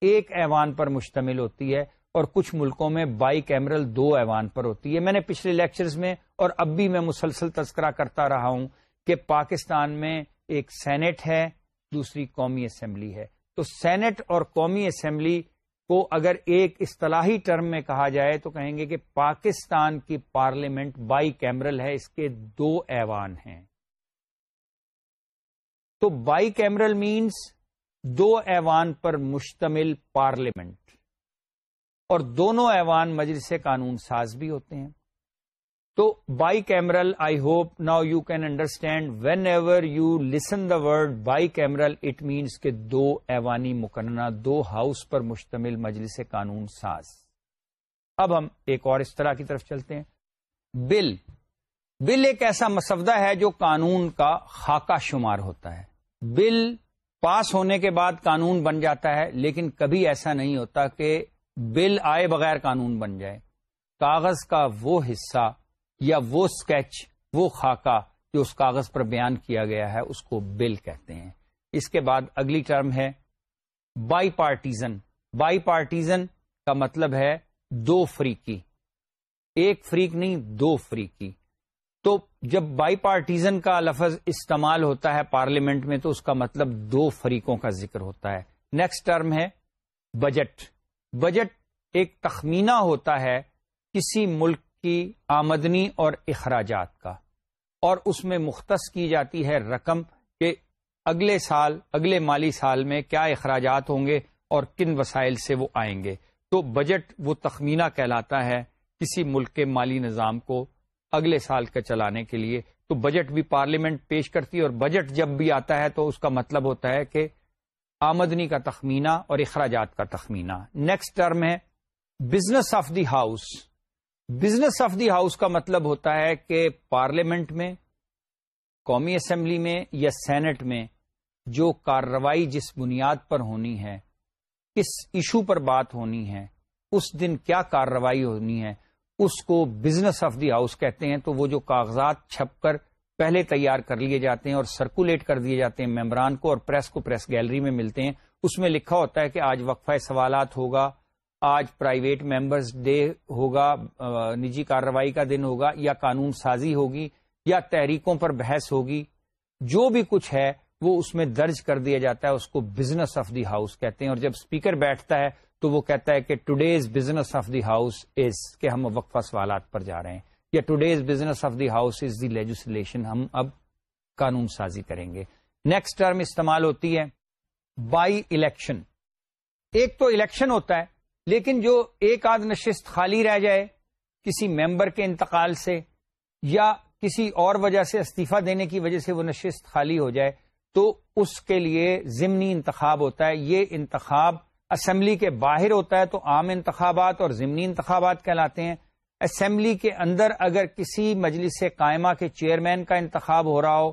ایک ایوان پر مشتمل ہوتی ہے اور کچھ ملکوں میں بائی کیمرل دو ایوان پر ہوتی ہے۔ میں نے پچھلے لیکچرز میں اور اب بھی میں مسلسل تذکرہ کرتا رہا ہوں کہ پاکستان میں ایک سینٹ ہے، دوسری قومی اسمبلی ہے۔ تو سینٹ اور قومی اسمبلی کو اگر ایک اصطلاحی ٹرم میں کہا جائے تو کہیں گے کہ پاکستان کی پارلیمنٹ بائی کیمرل ہے، اس کے دو ایوان ہیں۔ تو بائی کیمرل مینس دو ایوان پر مشتمل پارلیمنٹ۔ اور دونوں ایوان مجلس قانون ساز بھی ہوتے ہیں۔ تو bicameral I hope now you can understand whenever you listen the word bicameral it means کے دو ایوانی مقننہ، دو ہاؤس پر مشتمل مجلس قانون ساز۔ اب ہم ایک اور اس طرح کی طرف چلتے ہیں۔ بل بل ایک ایسا مسودہ ہے جو قانون کا خاکہ شمار ہوتا ہے۔ بل پاس ہونے کے بعد قانون بن جاتا ہے، لیکن کبھی ایسا نہیں ہوتا کہ بل آئے بغیر قانون بن جائے۔ کاغذ کا وہ حصہ یا وہ اسکیچ وہ خاکہ جو اس کاغذ پر بیان کیا گیا ہے، اس کو بل کہتے ہیں۔ اس کے بعد اگلی ٹرم ہے بائی پارٹیزن بائی پارٹیزن کا مطلب ہے دو فریقی۔ ایک فریق نہیں، دو فریقی۔ تو جب بائی پارٹیزن کا لفظ استعمال ہوتا ہے پارلیمنٹ میں، تو اس کا مطلب دو فریقوں کا ذکر ہوتا ہے۔ نیکسٹ ٹرم ہے بجٹ بجٹ ایک تخمینہ ہوتا ہے کسی ملک کی آمدنی اور اخراجات کا۔ اور اس میں مختص کی جاتی ہے رقم کہ اگلے سال، اگلے مالی سال میں کیا اخراجات ہوں گے اور کن وسائل سے وہ آئیں گے۔ تو بجٹ وہ تخمینہ کہلاتا ہے کسی ملک کے مالی نظام کو اگلے سال کا چلانے کے لیے۔ تو بجٹ بھی پارلیمنٹ پیش کرتی ہے اور بجٹ جب بھی آتا ہے تو اس کا مطلب ہوتا ہے کہ آمدنی کا تخمینہ اور اخراجات کا تخمینہ۔ نیکسٹ ٹرم ہے business of the house business of the house کا مطلب ہوتا ہے کہ پارلیمنٹ میں، قومی اسمبلی میں یا سینٹ میں جو کارروائی جس بنیاد پر ہونی ہے، کس ایشو پر بات ہونی ہے، اس دن کیا کارروائی ہونی ہے، اس کو بزنس آف دی ہاؤس کہتے ہیں، تو وہ جو کاغذات چھپ کر پہلے تیار کر لیے جاتے ہیں اور سرکولیٹ کر دیے جاتے ہیں، ممبران کو اور پریس کو پریس گیلری میں ملتے ہیں، اس میں لکھا ہوتا ہے کہ آج وقفہ سوالات ہوگا آج پرائیویٹ ممبرز ڈے ہوگا نجی کارروائی کا دن ہوگا یا قانون سازی ہوگی یا تحریکوں پر بحث ہوگی، جو بھی کچھ ہے وہ اس میں درج کر دیا جاتا ہے، اس کو بزنس آف دی ہاؤس کہتے ہیں۔ اور جب اسپیکر بیٹھتا ہے تو وہ کہتا ہے کہ today's business of the house is کہ ہم وقفہ سوالات پر جا رہے ہیں، یا today's business of the house is the legislation ہم اب قانون سازی کریں گے۔ نیکسٹ ٹرم استعمال ہوتی ہے بائی الیکشن ایک تو الیکشن ہوتا ہے لیکن جو ایک آدھ نشست خالی رہ جائے کسی ممبر کے انتقال سے یا کسی اور وجہ سے استعفی دینے کی وجہ سے وہ نشست خالی ہو جائے، تو اس کے لیے ضمنی انتخاب ہوتا ہے۔ یہ انتخاب اسمبلی کے باہر ہوتا ہے تو عام انتخابات اور ضمنی انتخابات کہلاتے ہیں۔ اسمبلی کے اندر اگر کسی مجلس قائمہ کے چیئرمین کا انتخاب ہو رہا ہو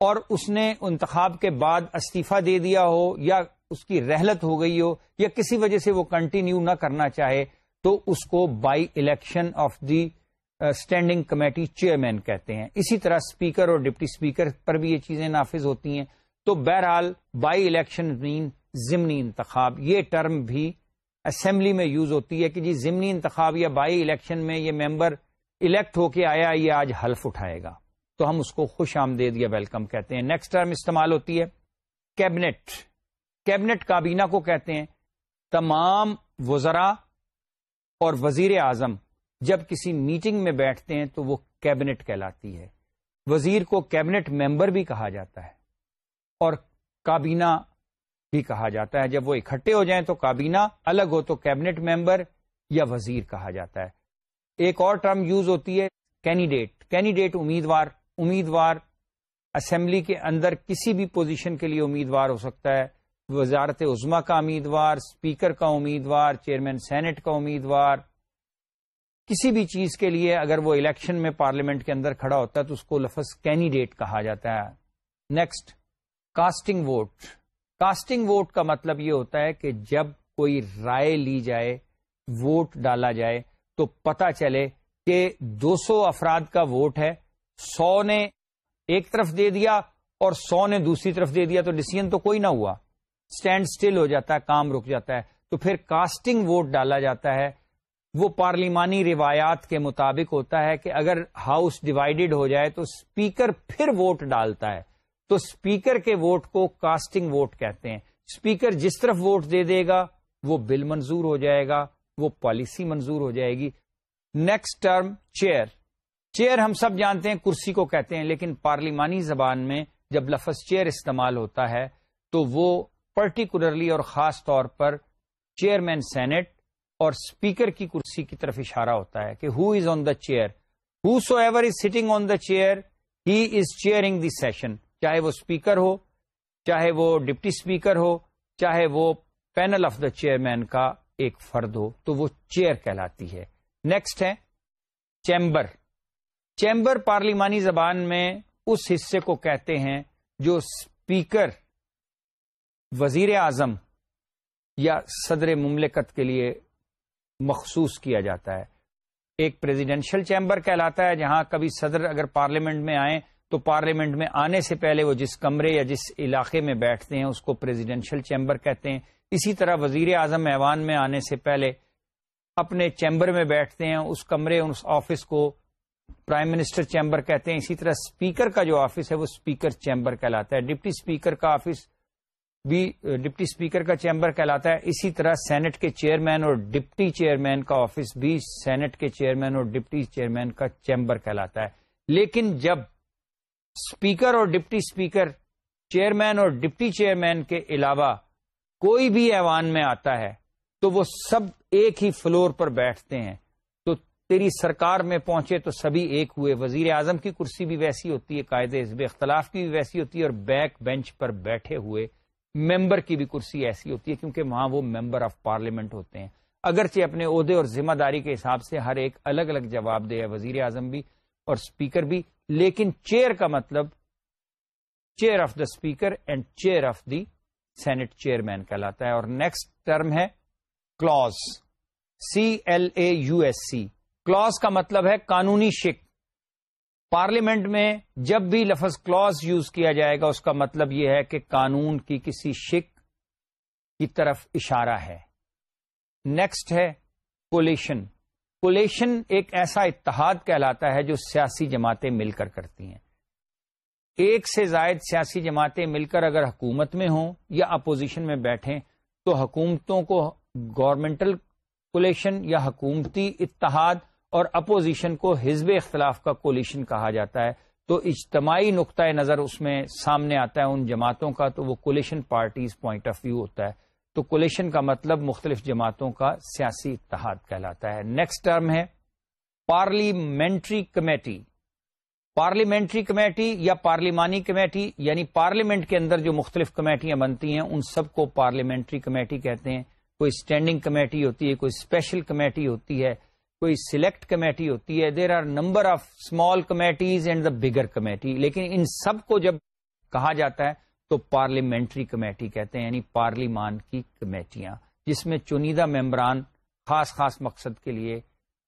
اور اس نے انتخاب کے بعد استعفی دے دیا ہو یا اس کی رحلت ہو گئی ہو یا کسی وجہ سے وہ کنٹینیو نہ کرنا چاہے، تو اس کو by election of the standing committee chairman کہتے ہیں۔ اسی طرح اسپیکر اور ڈپٹی اسپیکر پر بھی یہ چیزیں نافذ ہوتی ہیں۔ تو بہرحال بائی الیکشن مین ضمنی انتخاب۔ یہ ٹرم بھی اسمبلی میں یوز ہوتی ہے کہ جی ضمنی انتخاب یا بائی الیکشن میں یہ ممبر الیکٹ ہو کے آیا، یہ آج حلف اٹھائے گا۔ تو ہم اس کو خوش آمدید یا ویلکم کہتے ہیں۔ نیکسٹ ٹرم استعمال ہوتی ہے کیبنٹ کیبنٹ کابینہ کو کہتے ہیں، تمام وزراء اور وزیر اعظم جب کسی میٹنگ میں بیٹھتے ہیں تو وہ کیبنٹ کہلاتی ہے۔ وزیر کو کیبنٹ ممبر بھی کہا جاتا ہے اور کابینہ بھی کہا جاتا ہے۔ جب وہ اکٹھے ہو جائیں تو کابینہ الگ ہو تو کیبنٹ ممبر یا وزیر کہا جاتا ہے۔ ایک اور ٹرم یوز ہوتی ہے، کینڈیڈیٹ۔ کینڈیڈیٹ امیدوار۔ امیدوار اسمبلی کے اندر کسی بھی پوزیشن کے لیے امیدوار ہو سکتا ہے۔ وزارت عظما کا امیدوار اسپیکر کا امیدوار، چیئرمین سینٹ کا امیدوار، کسی بھی چیز کے لیے اگر وہ الیکشن میں پارلیمنٹ کے اندر کھڑا ہوتا ہے تو اس کو لفظ کینڈیڈیٹ کہا جاتا ہے۔ Next, casting vote. Casting vote کا مطلب یہ ہوتا ہے کہ جب کوئی رائے لی جائے، ووٹ ڈالا جائے، تو پتا چلے کہ دو سو افراد کا ووٹ ہے، سو نے ایک طرف دے دیا اور سو نے دوسری طرف دے دیا، تو ڈسیزن تو کوئی نہ ہوا۔ اسٹینڈ اسٹل ہو جاتا ہے، کام رک جاتا ہے۔ تو پھر کاسٹنگ ووٹ ڈالا جاتا ہے۔ وہ پارلیمانی روایات کے مطابق ہوتا ہے کہ اگر ہاؤس ڈیوائڈیڈ ہو جائے تو اسپیکر پھر ووٹ ڈالتا ہے۔ تو اسپیکر کے ووٹ کو کاسٹنگ ووٹ کہتے ہیں۔ اسپیکر جس طرف ووٹ دے دے گا، وہ بل منظور ہو جائے گا، وہ پالیسی منظور ہو جائے گی۔ نیکسٹ ٹرم چیئر چیئر ہم سب جانتے ہیں، کرسی کو کہتے ہیں، لیکن پارلیمانی زبان میں جب لفظ چیئر استعمال ہوتا ہے تو وہ پرٹیکولرلی اور خاص طور پر چیئرمین سینٹ اور اسپیکر کی کرسی کی طرف اشارہ ہوتا ہے کہ who is on the chair whosoever is sitting on the chair he is chairing the session چاہے وہ اسپیکر ہو، چاہے وہ ڈپٹی اسپیکر ہو، چاہے وہ پینل آف دا چیئرمین کا ایک فرد ہو، تو وہ چیئر کہلاتی ہے۔ نیکسٹ ہے، چیمبر۔ چیمبر پارلیمانی زبان میں اس حصے کو کہتے ہیں جو اسپیکر وزیر اعظم یا صدر مملکت کے لیے مخصوص کیا جاتا ہے۔ ایک پریزیڈینشل چیمبر کہلاتا ہے جہاں کبھی صدر اگر پارلیمنٹ میں آئیں تو پارلیمنٹ میں آنے سے پہلے وہ جس کمرے یا جس علاقے میں بیٹھتے ہیں اس کو پریزیڈینشل چیمبر کہتے ہیں۔ اسی طرح وزیر اعظم ایوان میں آنے سے پہلے اپنے چیمبر میں بیٹھتے ہیں، اس کمرے، اس آفس کو پرائم منسٹر چیمبر کہتے ہیں۔ اسی طرح اسپیکر کا جو آفس ہے وہ اسپیکر چیمبر کہلاتا ہے۔ ڈپٹی اسپیکر کا آفس بھی ڈپٹی اسپیکر کا چیمبر کہلاتا ہے۔ اسی طرح سینٹ کے چیئرمین اور ڈپٹی چیئرمین کا آفس بھی سینٹ کے چیئرمین اور ڈپٹی چیئرمین کا چیمبر کہلاتا ہے۔ لیکن جب اسپیکر اور ڈپٹی اسپیکر چیئرمین اور ڈپٹی چیئرمین کے علاوہ کوئی بھی ایوان میں آتا ہے، تو وہ سب ایک ہی فلور پر بیٹھتے ہیں۔ تو تیری سرکار میں پہنچے تو سبھی ایک ہوئے۔ وزیر اعظم کی کرسی بھی ویسی ہوتی ہے قاعدے حزب اختلاف کی بھی ویسی ہوتی ہے اور بیک بینچ پر بیٹھے ہوئے ممبر کی بھی کرسی ایسی ہوتی ہے کیونکہ وہاں وہ ممبر آف پارلیمنٹ ہوتے ہیں۔ اگرچہ اپنے عہدے اور ذمہ داری کے حساب سے ہر ایک الگ الگ جواب دے ہے، وزیر اعظم بھی اور اسپیکر بھی، لیکن چیئر کا مطلب chair of the speaker and chair of the senate chairman کہلاتا ہے۔ اور نیکسٹ ٹرم ہے clause C L A U S C clause کا مطلب ہے قانونی شک۔ پارلیمنٹ میں جب بھی لفظ کلوز یوز کیا جائے گا، اس کا مطلب یہ ہے کہ قانون کی کسی شک کی طرف اشارہ ہے۔ نیکسٹ ہے کولیشن کولیشن ایک ایسا اتحاد کہلاتا ہے جو سیاسی جماعتیں مل کر کرتی ہیں۔ ایک سے زائد سیاسی جماعتیں مل کر اگر حکومت میں ہوں یا اپوزیشن میں بیٹھیں، تو حکومتوں کو گورنمنٹل کولیشن یا حکومتی اتحاد اور اپوزیشن کو حزب اختلاف کا کولیشن کہا جاتا ہے۔ تو اجتماعی نقطۂ نظر اس میں سامنے آتا ہے ان جماعتوں کا، تو وہ coalition parties point of view ہوتا ہے۔ تو کولیشن کا مطلب مختلف جماعتوں کا سیاسی اتحاد کہلاتا ہے۔ نیکسٹ ٹرم ہے پارلیمنٹری کمیٹی پارلیمنٹری کمیٹی یا پارلیمانی کمیٹی یعنی پارلیمنٹ کے اندر جو مختلف کمیٹیاں بنتی ہیں، ان سب کو پارلیمنٹری کمیٹی کہتے ہیں۔ کوئی اسٹینڈنگ کمیٹی ہوتی ہے، کوئی اسپیشل کمیٹی ہوتی ہے۔ کوئی سلیکٹ کمیٹی ہوتی ہے there are number of small committees and the bigger committee لیکن ان سب کو جب کہا جاتا ہے تو پارلیمنٹری کمیٹی کہتے ہیں یعنی پارلیمان کی کمیٹیاں، جس میں چنیدہ ممبران خاص خاص مقصد کے لیے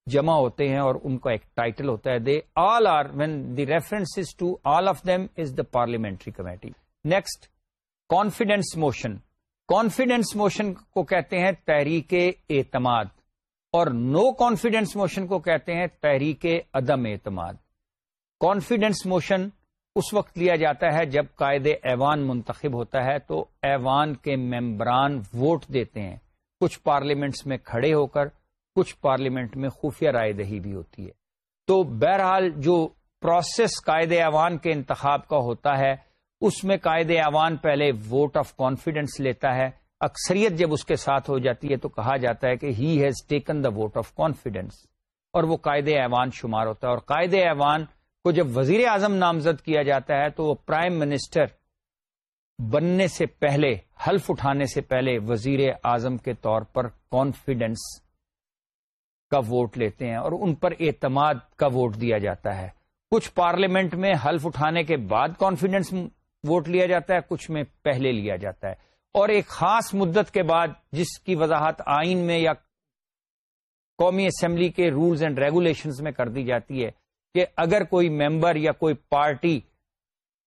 جمع ہوتے ہیں اور ان کا ایک ٹائٹل ہوتا ہے۔ They all are when the reference to all of them is the parliamentary committee next confidence motion confidence motion کو کہتے ہیں تحریک اعتماد۔ اور نو کانفیڈینس موشن کو کہتے ہیں تحریک عدم اعتماد۔ کانفیڈینس موشن اس وقت لیا جاتا ہے جب قائد ایوان منتخب ہوتا ہے تو ایوان کے ممبران ووٹ دیتے ہیں۔ کچھ پارلیمنٹس میں کھڑے ہو کر، کچھ پارلیمنٹ میں خفیہ رائے دہی بھی ہوتی ہے۔ تو بہرحال جو پروسیس قائد ایوان کے انتخاب کا ہوتا ہے، اس میں قائد ایوان پہلے ووٹ آف کانفیڈنس لیتا ہے اکثریت جب اس کے ساتھ ہو جاتی ہے تو کہا جاتا ہے کہ he has taken the vote of confidence اور وہ قائد ایوان شمار ہوتا ہے اور قائد ایوان کو جب وزیر اعظم نامزد کیا جاتا ہے تو وہ پرائم منسٹر بننے سے پہلے، حلف اٹھانے سے پہلے وزیر اعظم کے طور پر کانفیڈنس کا ووٹ لیتے ہیں اور ان پر اعتماد کا ووٹ دیا جاتا ہے۔ کچھ پارلیمنٹ میں حلف اٹھانے کے بعد کانفیڈنس ووٹ لیا جاتا ہے، کچھ میں پہلے لیا جاتا ہے۔ اور ایک خاص مدت کے بعد جس کی وضاحت آئین میں یا قومی اسمبلی کے رولز اینڈ ریگولیشنز میں کر دی جاتی ہے کہ اگر کوئی ممبر یا کوئی پارٹی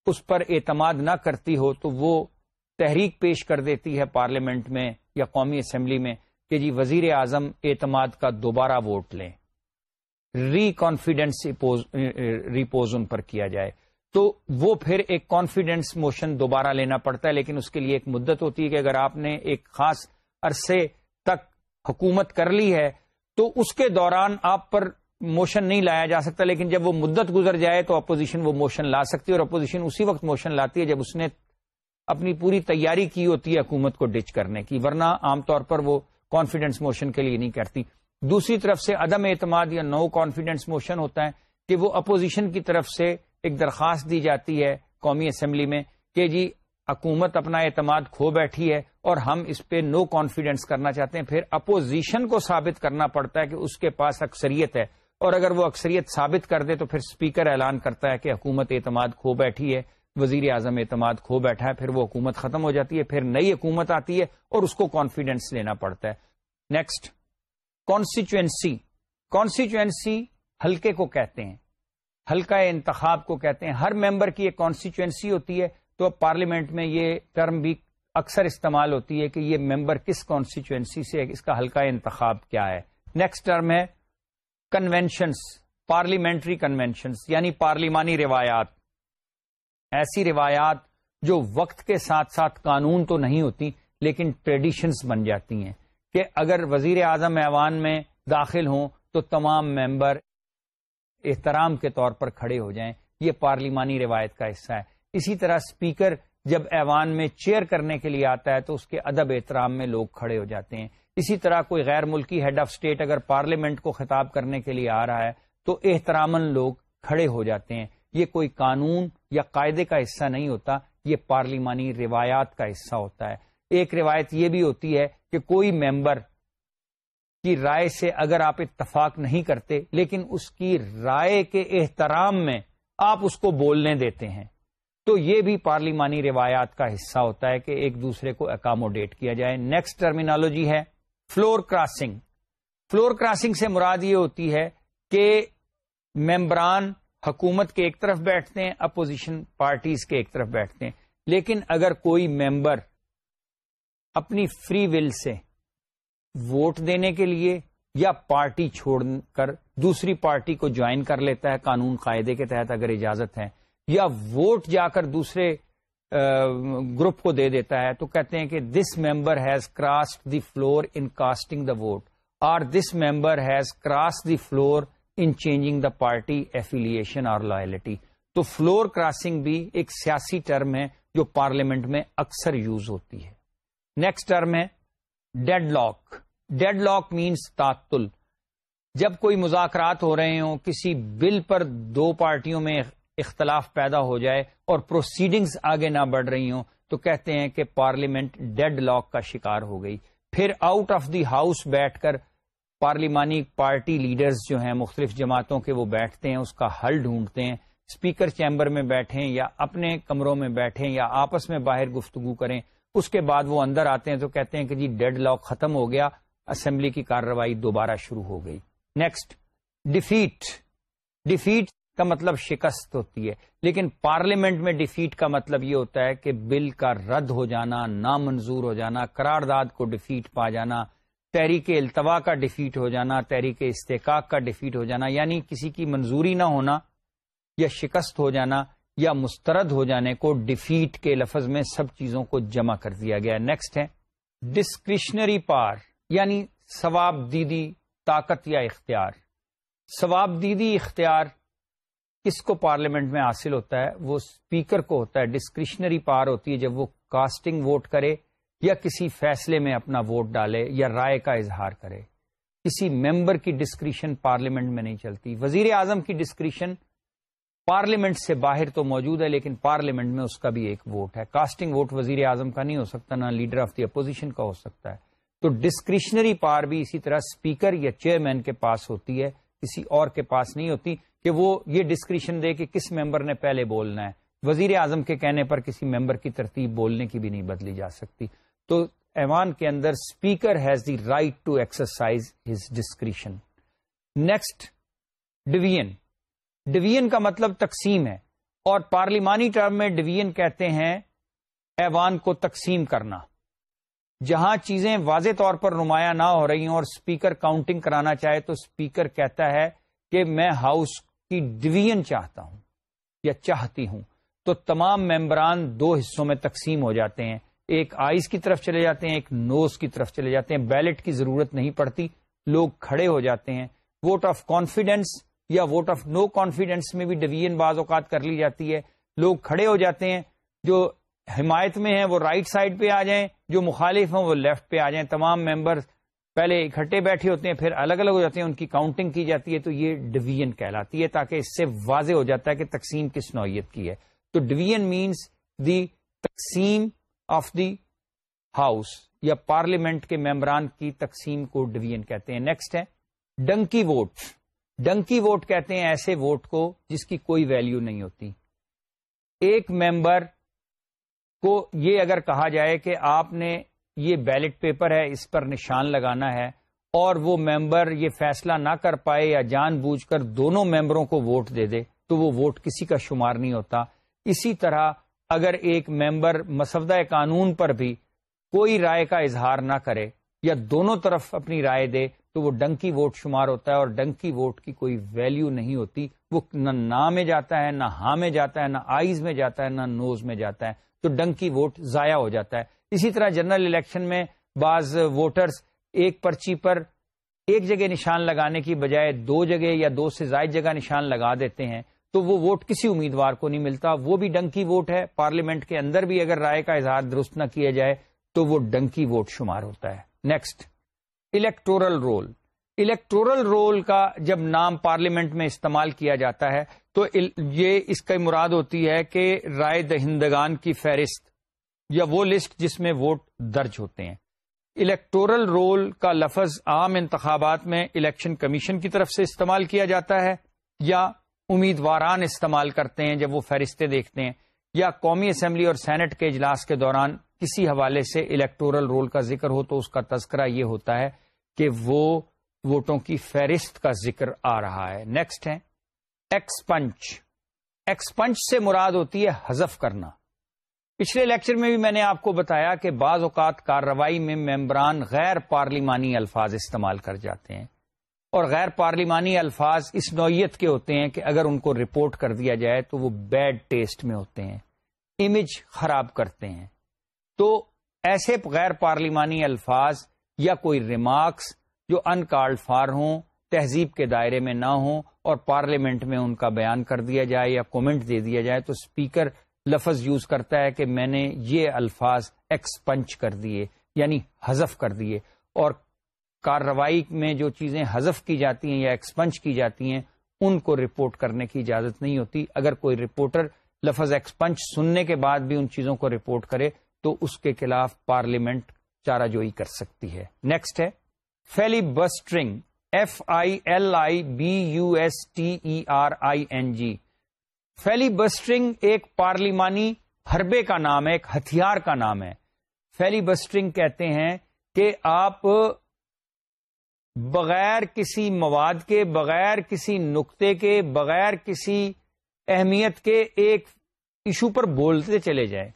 اس پر اعتماد نہ کرتی ہو تو وہ تحریک پیش کر دیتی ہے پارلیمنٹ میں یا قومی اسمبلی میں کہ جی وزیر اعظم اعتماد کا دوبارہ ووٹ لیں۔ ری کانفیڈینس ریپوز ان پر کیا جائے۔ تو وہ پھر ایک کانفیڈینس موشن دوبارہ لینا پڑتا ہے، لیکن اس کے لیے ایک مدت ہوتی ہے کہ اگر آپ نے ایک خاص عرصے تک حکومت کر لی ہے، تو اس کے دوران آپ پر موشن نہیں لایا جا سکتا، لیکن جب وہ مدت گزر جائے تو اپوزیشن وہ موشن لا سکتی ہے اور اپوزیشن اسی وقت موشن لاتی ہے جب اس نے اپنی پوری تیاری کی ہوتی ہے حکومت کو ڈچ کرنے کی، ورنہ عام طور پر وہ کانفیڈنس موشن کے لیے نہیں کرتی۔ دوسری طرف سے عدم اعتماد یا نو کانفیڈنس موشن ہوتا ہے کہ وہ اپوزیشن کی طرف سے ایک درخواست دی جاتی ہے قومی اسمبلی میں کہ جی حکومت اپنا اعتماد کھو بیٹھی ہے اور ہم اس پہ نو کانفیڈنس کرنا چاہتے ہیں۔ پھر اپوزیشن کو ثابت کرنا پڑتا ہے کہ اس کے پاس اکثریت ہے۔ اور اگر وہ اکثریت ثابت کر دے تو پھر اسپیکر اعلان کرتا ہے کہ حکومت اعتماد کھو بیٹھی ہے، وزیر اعظم اعتماد کھو بیٹھا ہے، پھر وہ حکومت ختم ہو جاتی ہے، پھر نئی حکومت آتی ہے اور اس کو کانفیڈینس لینا پڑتا ہے۔ نیکسٹ کانسٹیچوئنسی کانسٹیچوئنسی ہلکے کو کہتے ہیں۔ ہلکا انتخاب کو کہتے ہیں۔ ہر ممبر کی ایک کانسٹیچوئنسی ہوتی ہے۔ تو پارلیمنٹ میں یہ ٹرم بھی اکثر استعمال ہوتی ہے کہ یہ ممبر کس کانسٹیچوئنسی سے اس کا ہلکا انتخاب کیا ہے۔ نیکسٹ ٹرم ہے کنوینشنس پارلیمنٹری کنوینشنس یعنی پارلیمانی روایات۔ ایسی روایات جو وقت کے ساتھ ساتھ قانون تو نہیں ہوتی، لیکن ٹریڈیشنس بن جاتی ہیں۔ کہ اگر وزیر اعظم ایوان میں داخل ہوں تو تمام ممبر احترام کے طور پر کھڑے ہو جائیں، یہ پارلیمانی روایت کا حصہ ہے۔ اسی طرح اسپیکر جب ایوان میں چیئر کرنے کے لیے آتا ہے تو اس کے ادب احترام میں لوگ کھڑے ہو جاتے ہیں۔ اسی طرح کوئی غیر ملکی ہیڈ آف اسٹیٹ اگر پارلیمنٹ کو خطاب کرنے کے لیے آ رہا ہے تو احترام لوگ کھڑے ہو جاتے ہیں۔ یہ کوئی قانون یا قاعدے کا حصہ نہیں ہوتا، یہ پارلیمانی روایات کا حصہ ہوتا ہے۔ ایک روایت یہ بھی ہوتی ہے کہ کوئی ممبر کی رائے سے اگر آپ اتفاق نہیں کرتے، لیکن اس کی رائے کے احترام میں آپ اس کو بولنے دیتے ہیں۔ تو یہ بھی پارلیمانی روایات کا حصہ ہوتا ہے کہ ایک دوسرے کو اکاموڈیٹ کیا جائے۔ نیکسٹ ٹرمینالوجی ہے فلور کراسنگ فلور کراسنگ سے مراد یہ ہوتی ہے کہ ممبران حکومت کے ایک طرف بیٹھتے ہیں اپوزیشن پارٹیز کے ایک طرف بیٹھتے ہیں۔ لیکن اگر کوئی ممبر اپنی فری ول سے ووٹ دینے کے لیے یا پارٹی چھوڑ کر دوسری پارٹی کو جوائن کر لیتا ہے قانون قاعدے کے تحت اگر اجازت ہے، یا ووٹ جا کر دوسرے گروپ کو دے دیتا ہے تو کہتے ہیں کہ this member has cross the floor in casting the vote اور this member has cross the floor in changing the party affiliation اور لائلٹی تو فلور کراسنگ بھی ایک سیاسی ٹرم ہے جو پارلیمنٹ میں اکثر یوز ہوتی ہے۔ نیکسٹ ٹرم ہے deadlock deadlock means تعطل۔ جب کوئی مذاکرات ہو رہے ہوں، کسی بل پر دو پارٹیوں میں اختلاف پیدا ہو جائے اور پروسیڈنگز آگے نہ بڑھ رہی ہوں، تو کہتے ہیں کہ پارلیمنٹ ڈیڈ لاک کا شکار ہو گئی۔ پھر آؤٹ آف دی ہاؤس بیٹھ کر پارلیمانی پارٹی لیڈرز جو ہیں، مختلف جماعتوں کے وہ بیٹھتے ہیں، اس کا حل ڈھونڈتے ہیں۔ اسپیکر چیمبر میں بیٹھیں یا اپنے کمروں میں بیٹھیں یا آپس میں باہر گفتگو کریں۔ اس کے بعد وہ اندر آتے ہیں تو کہتے ہیں کہ جی ڈیڈ لاک ختم ہو گیا، اسمبلی کی کارروائی دوبارہ شروع ہو گئی۔ نیکسٹ ڈیفیٹ ڈیفیٹ کا مطلب شکست ہوتی ہے، لیکن پارلیمنٹ میں ڈیفیٹ کا مطلب یہ ہوتا ہے کہ بل کا رد ہو جانا، نامنظور ہو جانا، قرارداد کو ڈیفیٹ پا جانا، تحریک التوا کا ڈیفیٹ ہو جانا، تحریک استحقاق کا ڈیفیٹ ہو جانا یعنی کسی کی منظوری نہ ہونا یا شکست ہو جانا۔ یا مسترد ہو جانے کو ڈیفیٹ کے لفظ میں سب چیزوں کو جمع کر دیا گیا۔ نیکسٹ ہے ڈسکرشنری پار یعنی ثواب دیدی، طاقت یا اختیار۔ ثواب دیدی، اختیار کس کو پارلیمنٹ میں حاصل ہوتا ہے؟ وہ اسپیکر کو ہوتا ہے۔ ڈسکرشنری پار ہوتی ہے جب وہ کاسٹنگ ووٹ کرے یا کسی فیصلے میں اپنا ووٹ ڈالے یا رائے کا اظہار کرے۔ کسی ممبر کی ڈسکریشن پارلیمنٹ میں نہیں چلتی۔ وزیر اعظم کی ڈسکریشن پارلیمنٹ سے باہر تو موجود ہے، لیکن پارلیمنٹ میں اس کا بھی ایک ووٹ ہے۔ کاسٹنگ ووٹ وزیر اعظم کا نہیں ہو سکتا، نہ لیڈر آف دی اپوزیشن کا ہو سکتا ہے۔ تو ڈسکریشنری پار بھی اسی طرح اسپیکر یا چیئرمین کے پاس ہوتی ہے، کسی اور کے پاس نہیں ہوتی کہ وہ یہ ڈسکریشن دے کہ کس ممبر نے پہلے بولنا ہے۔ وزیر اعظم کے کہنے پر کسی ممبر کی ترتیب بولنے کی بھی نہیں بدلی جا سکتی۔ تو ایوان کے اندر speaker has the right to exercise his discretion next division division کا مطلب تقسیم ہے اور پارلیمانی ٹرم میں ڈویژن کہتے ہیں ایوان کو تقسیم کرنا۔ جہاں چیزیں واضح طور پر نمایاں نہ ہو رہی ہوں اور اسپیکر کاؤنٹنگ کرانا چاہے تو اسپیکر کہتا ہے کہ میں ہاؤس کی ڈویژن چاہتا ہوں یا چاہتی ہوں۔ تو تمام ممبران دو حصوں میں تقسیم ہو جاتے ہیں۔ ایک آئیز کی طرف چلے جاتے ہیں، ایک نوز کی طرف چلے جاتے ہیں۔ بیلٹ کی ضرورت نہیں پڑتی۔ لوگ کھڑے ہو جاتے ہیں۔ ووٹ آف کانفیڈینس یا ووٹ آف نو کانفیڈینس میں بھی ڈویژن بعض اوقات کر لی جاتی ہے۔ لوگ کھڑے ہو جاتے ہیں، جو حمایت میں ہیں، وہ رائٹ right سائڈ پہ آ جائیں، جو مخالف ہیں، وہ لیفٹ پہ آ جائیں۔ تمام ممبر پہلے اکٹھے بیٹھے ہوتے ہیں، پھر الگ الگ ہو جاتے ہیں، ان کی کاؤنٹنگ کی جاتی ہے، تو یہ ڈویژن کہلاتی ہے، تاکہ اس سے واضح ہو جاتا ہے کہ تقسیم کس نوعیت کی ہے۔ تو ڈویژن مینس دی تقسیم آف دی ہاؤس یا پارلیمنٹ کے ممبران کی تقسیم کو ڈویژن کہتے ہیں۔ نیکسٹ ہے ڈنکی ووٹ ڈنکی ووٹ کہتے ہیں ایسے ووٹ کو جس کی کوئی ویلیو نہیں ہوتی۔ ایک ممبر کو یہ اگر کہا جائے کہ آپ نے یہ بیلٹ پیپر ہے، اس پر نشان لگانا ہے اور وہ ممبر یہ فیصلہ نہ کر پائے یا جان بوجھ کر دونوں ممبروں کو ووٹ دے دے، تو وہ ووٹ کسی کا شمار نہیں ہوتا۔ اسی طرح اگر ایک ممبر مسودہ قانون پر بھی کوئی رائے کا اظہار نہ کرے یا دونوں طرف اپنی رائے دے تو وہ ڈنکی ووٹ شمار ہوتا ہے اور ڈنکی ووٹ کی کوئی ویلیو نہیں ہوتی۔ وہ نہ نا میں جاتا ہے، نہ ہاں میں جاتا ہے، نہ آئیز میں جاتا ہے، نہ نوز میں جاتا ہے۔ تو ڈنکی ووٹ ضائع ہو جاتا ہے۔ اسی طرح جنرل الیکشن میں بعض ووٹرز ایک پرچی پر ایک جگہ نشان لگانے کی بجائے دو جگہ یا دو سے زائد جگہ نشان لگا دیتے ہیں۔ تو وہ ووٹ کسی امیدوار کو نہیں ملتا۔ وہ بھی ڈنکی ووٹ ہے۔ پارلیمنٹ کے اندر بھی اگر رائے کا اظہار درست نہ کیا جائے تو وہ ڈنکی ووٹ شمار ہوتا ہے۔ Next electoral roll electoral roll کا جب نام پارلیمنٹ میں استعمال کیا جاتا ہے، تو یہ اس کا مراد ہوتی ہے کہ رائے دہندگان کی فہرست یا وہ لسٹ جس میں ووٹ درج ہوتے ہیں۔ الیکٹورل رول کا لفظ عام انتخابات میں الیکشن کمیشن کی طرف سے استعمال کیا جاتا ہے یا امیدواران استعمال کرتے ہیں جب وہ فہرستیں دیکھتے ہیں، یا قومی اسمبلی اور سینٹ کے اجلاس کے دوران کسی حوالے سے الیکٹورل رول کا ذکر ہو تو اس کا تذکرہ یہ ہوتا ہے کہ وہ ووٹوں کی فہرست کا ذکر آ رہا ہے۔ نیکسٹ ہے ایکسپنچ ایکسپنچ سے مراد ہوتی ہے حذف کرنا۔ پچھلے لیکچر میں بھی میں نے آپ کو بتایا کہ بعض اوقات کارروائی میں ممبران غیر پارلیمانی الفاظ استعمال کر جاتے ہیں۔ اور غیر پارلیمانی الفاظ اس نوعیت کے ہوتے ہیں کہ اگر ان کو رپورٹ کر دیا جائے تو وہ بیڈ ٹیسٹ میں ہوتے ہیں امیج خراب کرتے ہیں۔ تو ایسے غیر پارلیمانی الفاظ یا کوئی ریمارکس جو ان کارڈ فار ہوں، تہذیب کے دائرے میں نہ ہوں اور پارلیمنٹ میں ان کا بیان کر دیا جائے یا کومنٹ دے دیا جائے، تو اسپیکر لفظ یوز کرتا ہے کہ میں نے یہ الفاظ ایکسپنچ کر دیے یعنی حذف کر دیے۔ اور کارروائی میں جو چیزیں حذف کی جاتی ہیں یا ایکسپنچ کی جاتی ہیں، ان کو رپورٹ کرنے کی اجازت نہیں ہوتی۔ اگر کوئی رپورٹر لفظ ایکسپنچ سننے کے بعد بھی ان چیزوں کو رپورٹ کرے، تو اس کے خلاف پارلیمنٹ چارہ جوئی کر سکتی ہے۔ نیکسٹ ہے filibustering F I L I B U S T E R I N G filibustering ایک پارلیمانی حربے کا نام ہے، ایک ہتھیار کا نام ہے۔ فیلی بسٹرنگ کہتے ہیں کہ آپ بغیر کسی مواد کے، بغیر کسی نقطے کے، بغیر کسی اہمیت کے ایک ایشو پر بولتے چلے جائیں۔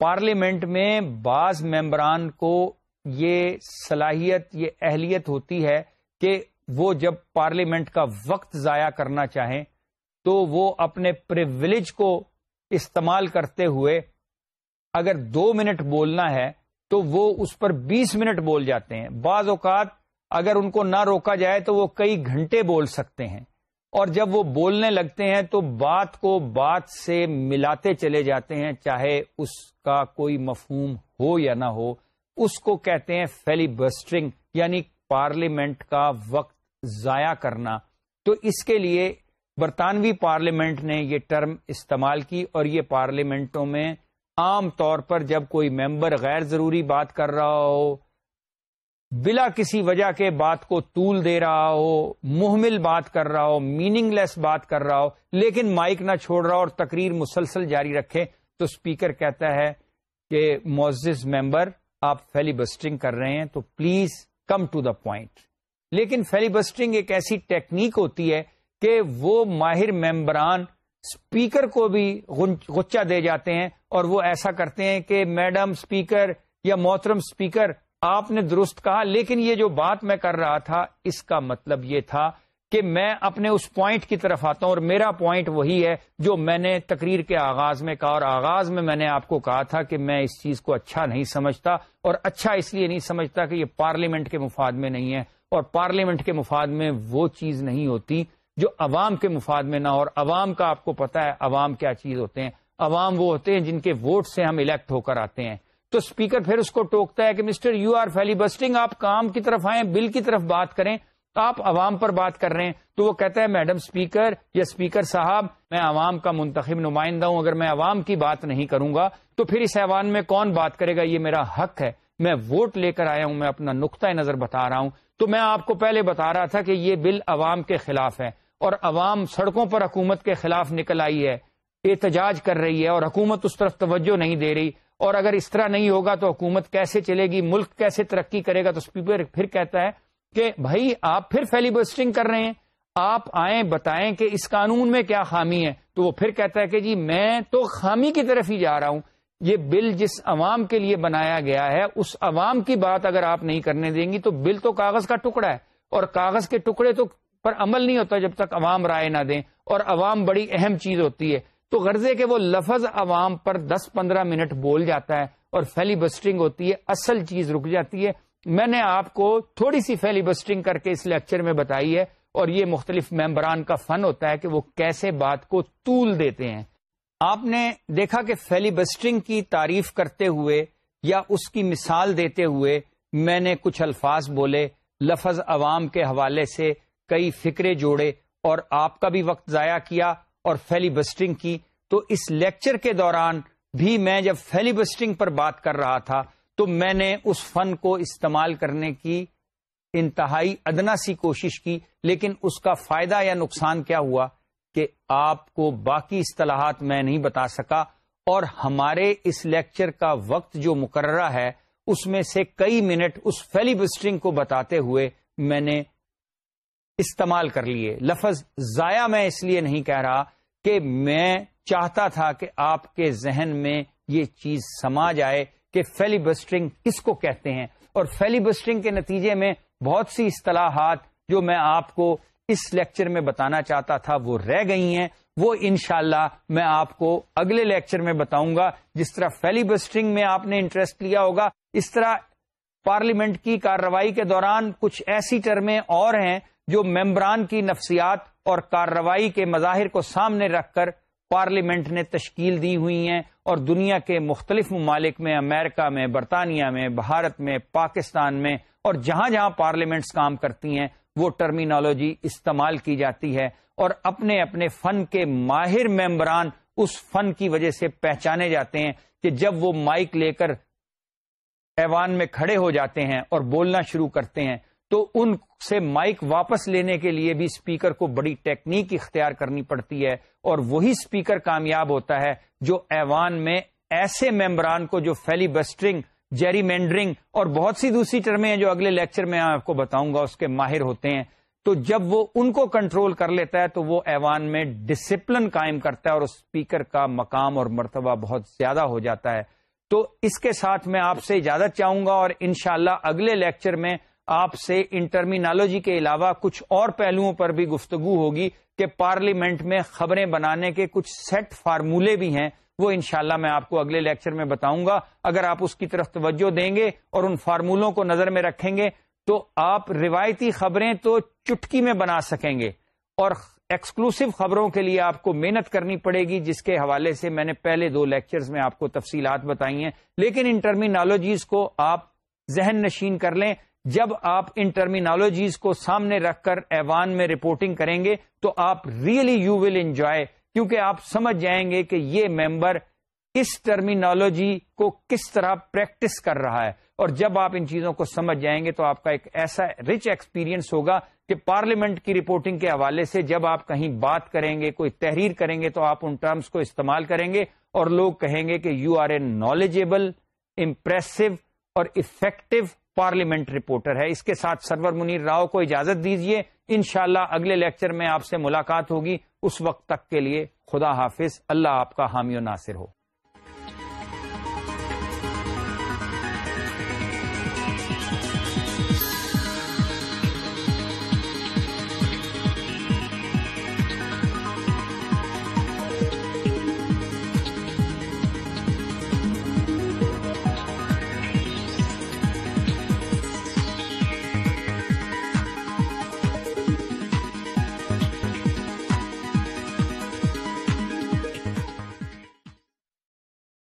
پارلیمنٹ میں بعض ممبران کو یہ صلاحیت، یہ اہلیت ہوتی ہے کہ وہ جب پارلیمنٹ کا وقت ضائع کرنا چاہیں تو وہ اپنے پریولیج کو استعمال کرتے ہوئے اگر دو منٹ بولنا ہے تو وہ اس پر بیس منٹ بول جاتے ہیں۔ بعض اوقات اگر ان کو نہ روکا جائے تو وہ کئی گھنٹے بول سکتے ہیں۔ اور جب وہ بولنے لگتے ہیں تو بات کو بات سے ملاتے چلے جاتے ہیں، چاہے اس کا کوئی مفہوم ہو یا نہ ہو۔ اس کو کہتے ہیں فیلی بسٹرنگ یعنی پارلیمنٹ کا وقت ضائع کرنا۔ تو اس کے لیے برطانوی پارلیمنٹ نے یہ ٹرم استعمال کی اور یہ پارلیمنٹوں میں عام طور پر جب کوئی ممبر غیر ضروری بات کر رہا ہو بلا کسی وجہ کے بات کو طول دے رہا ہو محمل بات کر رہا ہو میننگ لیس بات کر رہا ہو، لیکن مائک نہ چھوڑ رہا اور تقریر مسلسل جاری رکھے، تو اسپیکر کہتا ہے کہ معزز ممبر، آپ فیلی بسٹنگ کر رہے ہیں، تو please come to the point. لیکن فیلی بسٹنگ ایک ایسی ٹیکنیک ہوتی ہے کہ وہ ماہر ممبران اسپیکر کو بھی غچہ دے جاتے ہیں اور وہ ایسا کرتے ہیں کہ میڈم اسپیکر یا محترم اسپیکر آپ نے درست کہا، لیکن یہ جو بات میں کر رہا تھا، اس کا مطلب یہ تھا کہ میں اپنے اس پوائنٹ کی طرف آتا ہوں اور میرا پوائنٹ وہی ہے جو میں نے تقریر کے آغاز میں کہا اور آغاز میں میں نے آپ کو کہا تھا کہ میں اس چیز کو اچھا نہیں سمجھتا اور اچھا اس لیے نہیں سمجھتا کہ یہ پارلیمنٹ کے مفاد میں نہیں ہے اور پارلیمنٹ کے مفاد میں وہ چیز نہیں ہوتی جو عوام کے مفاد میں نہ اور عوام کا آپ کو پتا ہے عوام کیا چیز ہوتے ہیں، عوام وہ ہوتے ہیں جن کے ووٹ سے ہم الیکٹ ہو کر آتے ہیں۔ تو اسپیکر پھر اس کو ٹوکتا ہے کہ mister you are filibustering, آپ کام کی طرف آئیں، بل کی طرف بات کریں، آپ عوام پر بات کر رہے ہیں۔ تو وہ کہتا ہے، میڈم اسپیکر یا اسپیکر صاحب، میں عوام کا منتخب نمائندہ ہوں، اگر میں عوام کی بات نہیں کروں گا، تو پھر اس ایوان میں کون بات کرے گا؟ یہ میرا حق ہے۔ میں ووٹ لے کر آیا ہوں، میں اپنا نقطۂ نظر بتا رہا ہوں۔ تو میں آپ کو پہلے بتا رہا تھا کہ یہ بل عوام کے خلاف ہے اور عوام سڑکوں پر حکومت کے خلاف نکل آئی ہے، احتجاج کر رہی ہے اور حکومت اس طرف توجہ نہیں دے رہی۔ اور اگر اس طرح نہیں ہوگا تو حکومت کیسے چلے گی؟ ملک کیسے ترقی کرے گا؟ تو اسپیکر پھر کہتا ہے کہ بھائی، آپ پھر فیلیبسٹنگ کر رہے ہیں۔ آپ آئیں، بتائیں کہ اس قانون میں کیا خامی ہے۔ تو وہ پھر کہتا ہے کہ جی میں تو خامی کی طرف ہی جا رہا ہوں۔ یہ بل جس عوام کے لیے بنایا گیا ہے، اس عوام کی بات اگر آپ نہیں کرنے دیں گی تو بل تو کاغذ کا ٹکڑا ہے۔ اور کاغذ کے ٹکڑے تو پر عمل نہیں ہوتا جب تک عوام رائے نہ دیں۔ اور عوام بڑی اہم چیز ہوتی ہے۔ تو غرضے کے وہ لفظ عوام پر دس پندرہ منٹ بول جاتا ہے اور فیلی بسٹنگ ہوتی ہے، اصل چیز رک جاتی ہے۔ میں نے آپ کو تھوڑی سی فیلی بسٹنگ کر کے اس لیکچر میں بتائی ہے اور یہ مختلف ممبران کا فن ہوتا ہے کہ وہ کیسے بات کو طول دیتے ہیں۔ آپ نے دیکھا کہ فیلی بسٹنگ کی تعریف کرتے ہوئے یا اس کی مثال دیتے ہوئے میں نے کچھ الفاظ بولے، لفظ عوام کے حوالے سے کئی فکرے جوڑے اور آپ کا بھی وقت ضائع کیا۔ اور فیلیبسٹنگ کی، تو اس لیکچر کے دوران بھی میں جب فیلیبسٹنگ پر بات کر رہا تھا، تو میں نے اس فن کو استعمال کرنے کی انتہائی ادنا سی کوشش کی، لیکن اس کا فائدہ یا نقصان کیا ہوا کہ آپ کو باقی اصطلاحات میں نہیں بتا سکا اور ہمارے اس لیکچر کا وقت جو مقررہ ہے، اس میں سے کئی منٹ اس فیلی بسٹرنگ کو بتاتے ہوئے میں نے استعمال کر لیے۔ لفظ ضائع میں اس لیے نہیں کہہ رہا کہ میں چاہتا تھا کہ آپ کے ذہن میں یہ چیز سما جائے کہ فیلی بسٹرنگ کس کو کہتے ہیں۔ اور فیلی بسٹرنگ کے نتیجے میں بہت سی اصطلاحات جو میں آپ کو اس لیکچر میں بتانا چاہتا تھا وہ رہ گئی ہیں۔ وہ انشاءاللہ میں آپ کو اگلے لیکچر میں بتاؤں گا۔ جس طرح فیلی بسٹرنگ میں آپ نے انٹرسٹ لیا ہوگا، اس طرح پارلیمنٹ کی کارروائی کے دوران کچھ ایسی ٹرمیں اور ہیں جو ممبران کی نفسیات اور کارروائی کے مظاہر کو سامنے رکھ کر پارلیمنٹ نے تشکیل دی ہوئی ہیں اور دنیا کے مختلف ممالک میں، امریکہ میں، برطانیہ میں، بھارت میں، پاکستان میں اور جہاں جہاں پارلیمنٹس کام کرتی ہیں، وہ ٹرمینالوجی استعمال کی جاتی ہے اور اپنے اپنے فن کے ماہر ممبران اس فن کی وجہ سے پہچانے جاتے ہیں کہ جب وہ مائک لے کر ایوان میں کھڑے ہو جاتے ہیں اور بولنا شروع کرتے ہیں۔ تو ان سے مائک واپس لینے کے لیے بھی اسپیکر کو بڑی ٹیکنیک اختیار کرنی پڑتی ہے اور وہی اسپیکر کامیاب ہوتا ہے جو ایوان میں ایسے ممبران کو جو فیلی بسٹرنگ جیری مینڈرنگ اور بہت سی دوسری ٹرمیں ہیں جو اگلے لیکچر میں آپ کو بتاؤں گا، اس کے ماہر ہوتے ہیں۔ تو جب وہ ان کو کنٹرول کر لیتا ہے تو وہ ایوان میں ڈسپلن قائم کرتا ہے اور اسپیکر کا مقام اور مرتبہ بہت زیادہ ہو جاتا ہے۔ تو اس کے ساتھ میں آپ سے اجازت چاہوں گا اور انشاءاللہ اگلے لیکچر میں آپ سے ان ٹرمینالوجی کے علاوہ کچھ اور پہلوؤں پر بھی گفتگو ہوگی کہ پارلیمنٹ میں خبریں بنانے کے کچھ سیٹ فارمولے بھی ہیں، وہ انشاءاللہ میں آپ کو اگلے لیکچر میں بتاؤں گا۔ اگر آپ اس کی طرف توجہ دیں گے اور ان فارمولوں کو نظر میں رکھیں گے، تو آپ روایتی خبریں تو چٹکی میں بنا سکیں گے۔ اور ایکسکلوسو خبروں کے لیے آپ کو محنت کرنی پڑے گی، جس کے حوالے سے میں نے پہلے دو لیکچرز میں آپ کو تفصیلات بتائی ہیں۔ لیکن ان ٹرمینالوجیز کو آپ ذہن نشین کر لیں۔ جب آپ ان ٹرمینالوجیز کو سامنے رکھ کر ایوان میں رپورٹنگ کریں گے تو آپ ریئلی یو ول انجوائے کیونکہ آپ سمجھ جائیں گے کہ یہ ممبر اس ٹرمینالوجی کو کس طرح پریکٹس کر رہا ہے۔ اور جب آپ ان چیزوں کو سمجھ جائیں گے تو آپ کا ایک ایسا رچ ایکسپیرینس ہوگا کہ پارلیمنٹ کی رپورٹنگ کے حوالے سے جب آپ کہیں بات کریں گے، کوئی تحریر کریں گے تو آپ ان ٹرمز کو استعمال کریں گے اور لوگ کہیں گے کہ you are a knowledgeable impressive اور افیکٹو پارلیمنٹ رپورٹر ہے۔ اس کے ساتھ سرور منیر راؤ کو اجازت دیجیے انشاءاللہ اگلے لیکچر میں آپ سے ملاقات ہوگی۔ اس وقت تک کے لیے خدا حافظ۔ اللہ آپ کا حامی و ناصر ہو۔